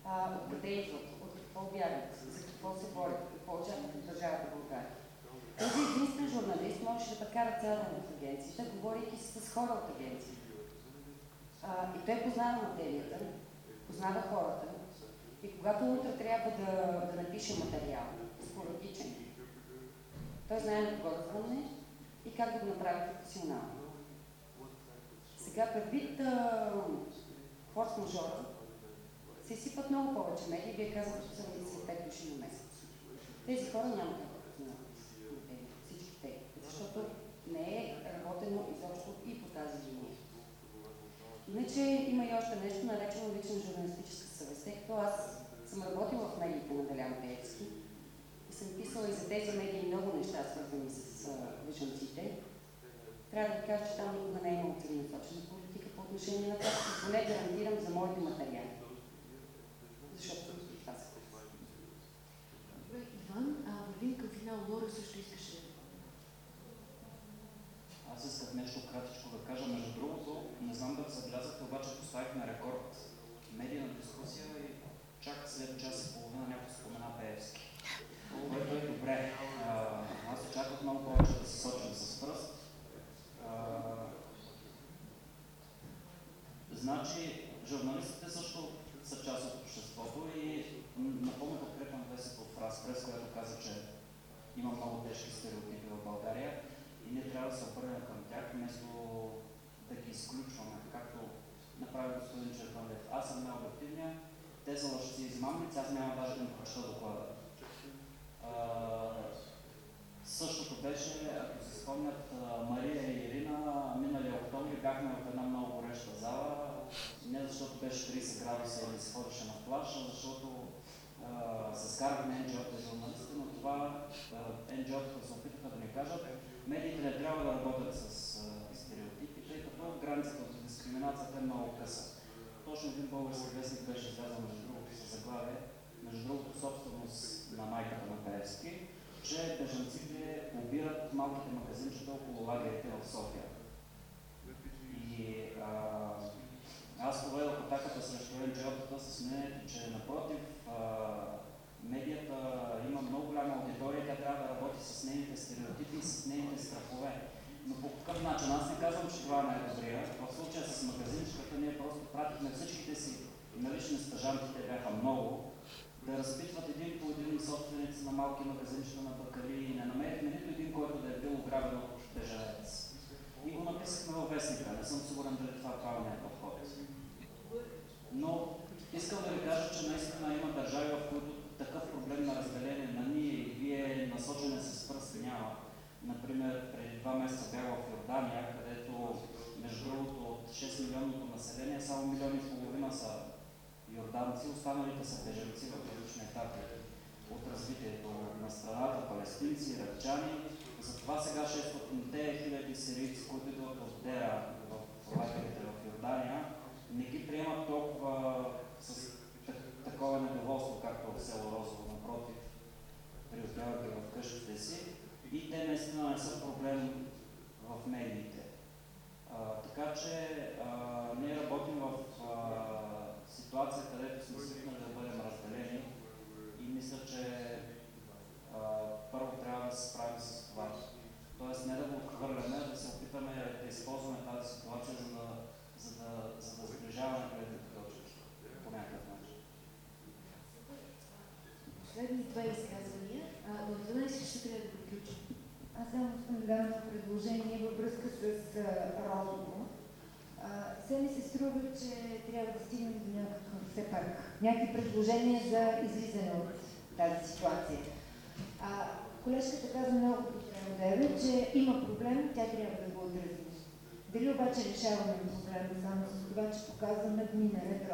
А, откъде идват, от какво бягат, за какво се борят, какво очакват от държавата България. Този единствен журналист можеше да прекара цял ден в агенцията, говорейки с хора от агенцията. А, и той познава материята, познава хората. И когато утре трябва да, да напише материал, спорадичен, той знае на кого да звънне и как да го направи професионално. Сега предвид форс-мажора, се сипат много повече медии. Вие казвате 75 души на месец. Тези хора няма да познават всички те, защото не е работено изобщо и по тази линия. Иначе има и още нещо, наречено лична журналистическа като аз съм работила в медиите на Делян Пеевски и съм писала и за тези медии много неща, свързани с бежанците. Трябва да ви кажа, че там никога не е имало целенасочена политика по отношение на това, поне гарантирам за моите материали. Защото това се Иван, а вървим към финал. Лора също искаше. Аз исках нещо кратичко да кажа. Между другото, не знам дали забелязахте, обаче поставихме рекорд медийна дискусия и чак след час и половина някой спомена Пеевски. Което е добре. Аз очаквах много повече да се сочим с пръст. Значи, журналистите също са част от обществото и напълно подкрепям Весето от Фраспрес, която каза, че има много тежки стереотипи в България и ние трябва да се обърнем към тях, вместо да ги изключваме, направи господин Черванлев. Аз съм необективния, те са лъжци и измамници, аз няма даже да им прочета доклада. Същото беше, ако се спомнят, Мария и Ирина, миналия октомври бяхме в една много гореща зала, не защото беше 30 градуса или се ходеше на плаж, а защото се скарахме NGO-та журналисти, но това NGO-та се опитаха да ни кажат, медиите не трябва да работят с стереотипи, тъй като границата от дискриминацията е много къса. Точно един български вестник беше излязъл между другото с заглавие, между другото собственост на майката на Пеевски, че бежанците убират малките магазинчета около лагерите в София. И а, аз поведох атаката срещу NGO-тата с мнението, че напротив, а, медията има много голяма аудитория, тя трябва да работи с нейните стереотипи и с нейните страхове. Но по какъв начин? Аз не казвам, че това е най-добрия. В случая с магазинчетата ние просто пратихме всичките си налични стъжанти, те бяха много, да разпитват един по един собственици на малки магазинчета на бакали и не намерихме нито един, който да е бил ограбен от бежанец. И го написахме във вестника. Не съм сигурен дали това правилният подход. Но искам да ви кажа, че наистина има държави, в които такъв проблем на разделение на ние и вие насочене с пръст няма. Например, преди два месеца бях в Йордания, където, между другото, от 6 милионното население, само милиони и половина са йорданци, останалите са бежанци в различни етапи от развитието на страната, палестинци, иракчани. Затова сега 600-те хиляди сирийци, които идват от Дера в лагерите в Йордания, не ги приемат толкова с такова недоволство, както в село Розово, напротив, приотяват ги в къщите си и те наистина не са проблем в медиите. А, така че а, ние работим в а, ситуация, където сме свикнали да бъдем разделени и мисля, че а, първо трябва да се справим с това. Тоест не да го отхвърляме, да се опитаме да използваме тази ситуация, за да, за да, за да сближаваме гледните точки по някакъв начин. Последни два изказвания. До 12 ще трябва да. Аз дам едно предложение във връзка с Розово. Все ми се струва, че трябва да стигнем до някакъв, все пак, някакви предложения за излизане от тази ситуация. А, колежката каза много подробно, че има проблем, тя трябва да го отрази. Дали обаче решаваме проблема само с това, че показваме дни наред?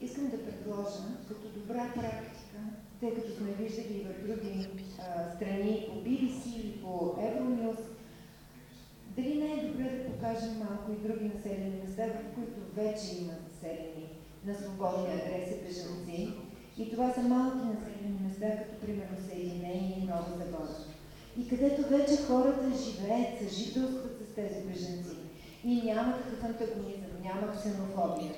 Искам да предложа като добра практика, тъй като сме виждали и в други страни по BBC или по Евронюс, дали не е добре да покажем малко и други населени места, в които вече има населени на свободни адреси бежанци И това са малки населени места, като примерно Съединение и Нова Загора. И където вече хората живеят, съжителстват с тези беженци. И няма такъв антагонизъм, няма ксенофобия.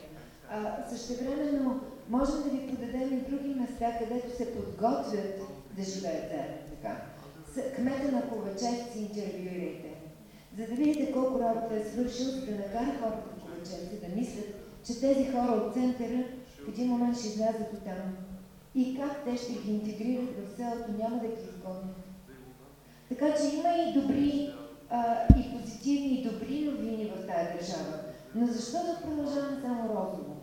А, същевременно можем да ви подадем и други места, където се подготвят да живеят заедно така. Кмета на Ковачевци интервюирайте, за да видите колко работа е свършил, да накара хората в Ковачевци да мислят, че тези хора от центъра в един момент ще излязат от там. И как те ще ги интегрират в селото, няма да ги изгонят. Така че има и добри, а, и позитивни, и добри новини в тази държава. Но защо да продължаваме само розово?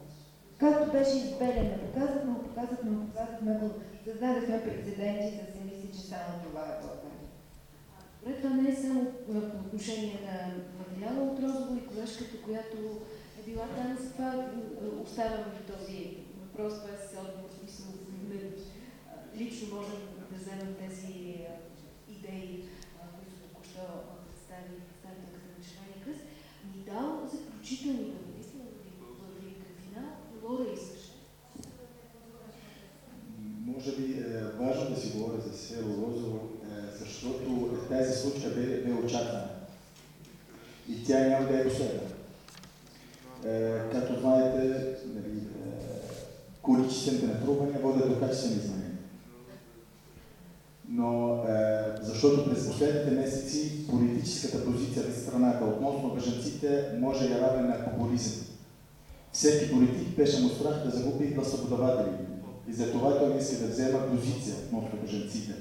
Както беше избелено, показахме, показахме, показахме го, създадахме прецеденти, да се мисли, че само това е България. Това не е само по отношение на материала от Розово и колежката, която е била там, за това оставям този въпрос. Без отговор, в смисъл, лично можем да вземем тези идеи, които току-що представи представителката на Червения кръст, ни дал заключителни думи. Наистина да ви благодаря Лора искаш. Може би е важно да си говоря за село Розово, е, защото тази случка бе очаквана. И тя няма да е последна. Е, както знаете, нали, е, количествените натрупвания водят до качествени изменения. Но е, защото през последните месеци политическата позиция на страната относно бежанците може да е равен на популизъм. Всеки политик беше му страх да загуби гласоподаватели. И за това той иска да взема позиция относно бежанците.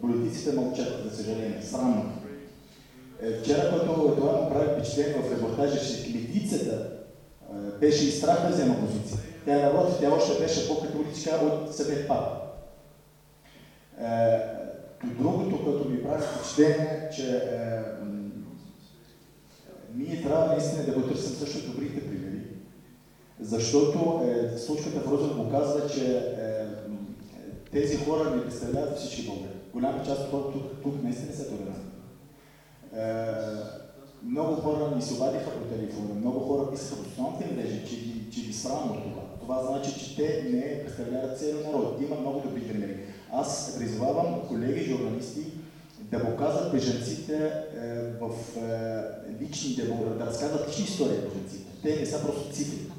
Политиците мълчат, за съжаление, срамно. Е, вчера, когато това му прави впечатление в репортажа, че клетицата е, беше и страх да взема позиция. Тя напротив, тя още беше по-католичка от Съвет Папа. Е, другото, което ми прави впечатление, че е, ние трябва наистина да го търсим също добрите защото е, случката в Розов показва, че е, тези хора не представляват всички българи. Голяма част от хората тук, тук наистина са толерантни. Е, много хора ни се обадиха по телефона, много хора писаха по социалните мрежи, че ги, че ги срамно от това. Това значи, че те не представляват целия народ. Има много добри примери. Аз призовавам колеги, журналисти, да показват бежанците е, в е, лични, да, разказват лични истории за бежанците. Те не са просто цифри.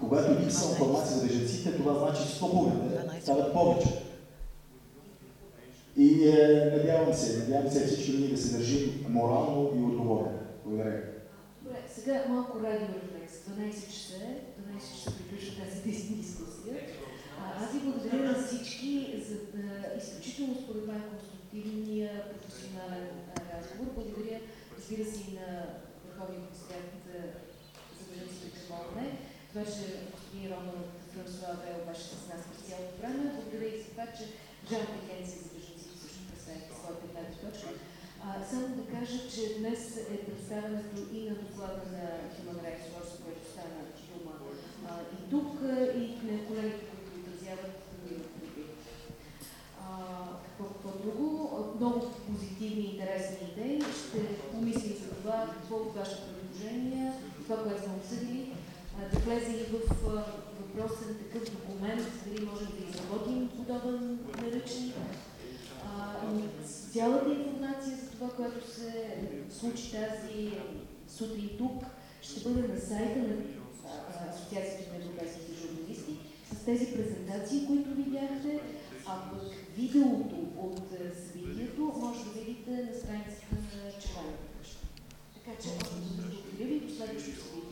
Когато липсва информация за бежанците, това значи, че слабовете стават повече. И е, надявам се, надявам се всички ние да се държим морално и отговорно. Благодаря. Добре, сега малко радиорефлекс. 12 часа е, 12 часа приключва тази дискусия. Аз ви благодаря на всички за да, изключително според мен конструктивния професионален разговор. Благодаря, разбира се, и на Върховния комисариат за бежанците към Че господин Роман Франсуа Вел беше с нас през цялото време. Благодаря и за това, че Държавната агенция за бежанците също представи своята гледна точка. А, само да кажа, че днес е представянето и на доклада на Human Rights Watch, за който стана дума а, и тук, и на колегите, които отразяват какво друго. Много позитивни и интересни идеи. Ще помислим за това, какво от вашите предложения, това, което сме обсъдили, да влезе и в въпросен такъв документ, дали можем да изработим подобен наръчник. Цялата информация за това, което се случи тази сутрин тук, ще бъде на сайта на Асоциацията на европейските журналисти с тези презентации, които видяхте, а пък видеото от събитието може да видите на страницата на Червената къща. Така че, благодаря ви до следващото събитие.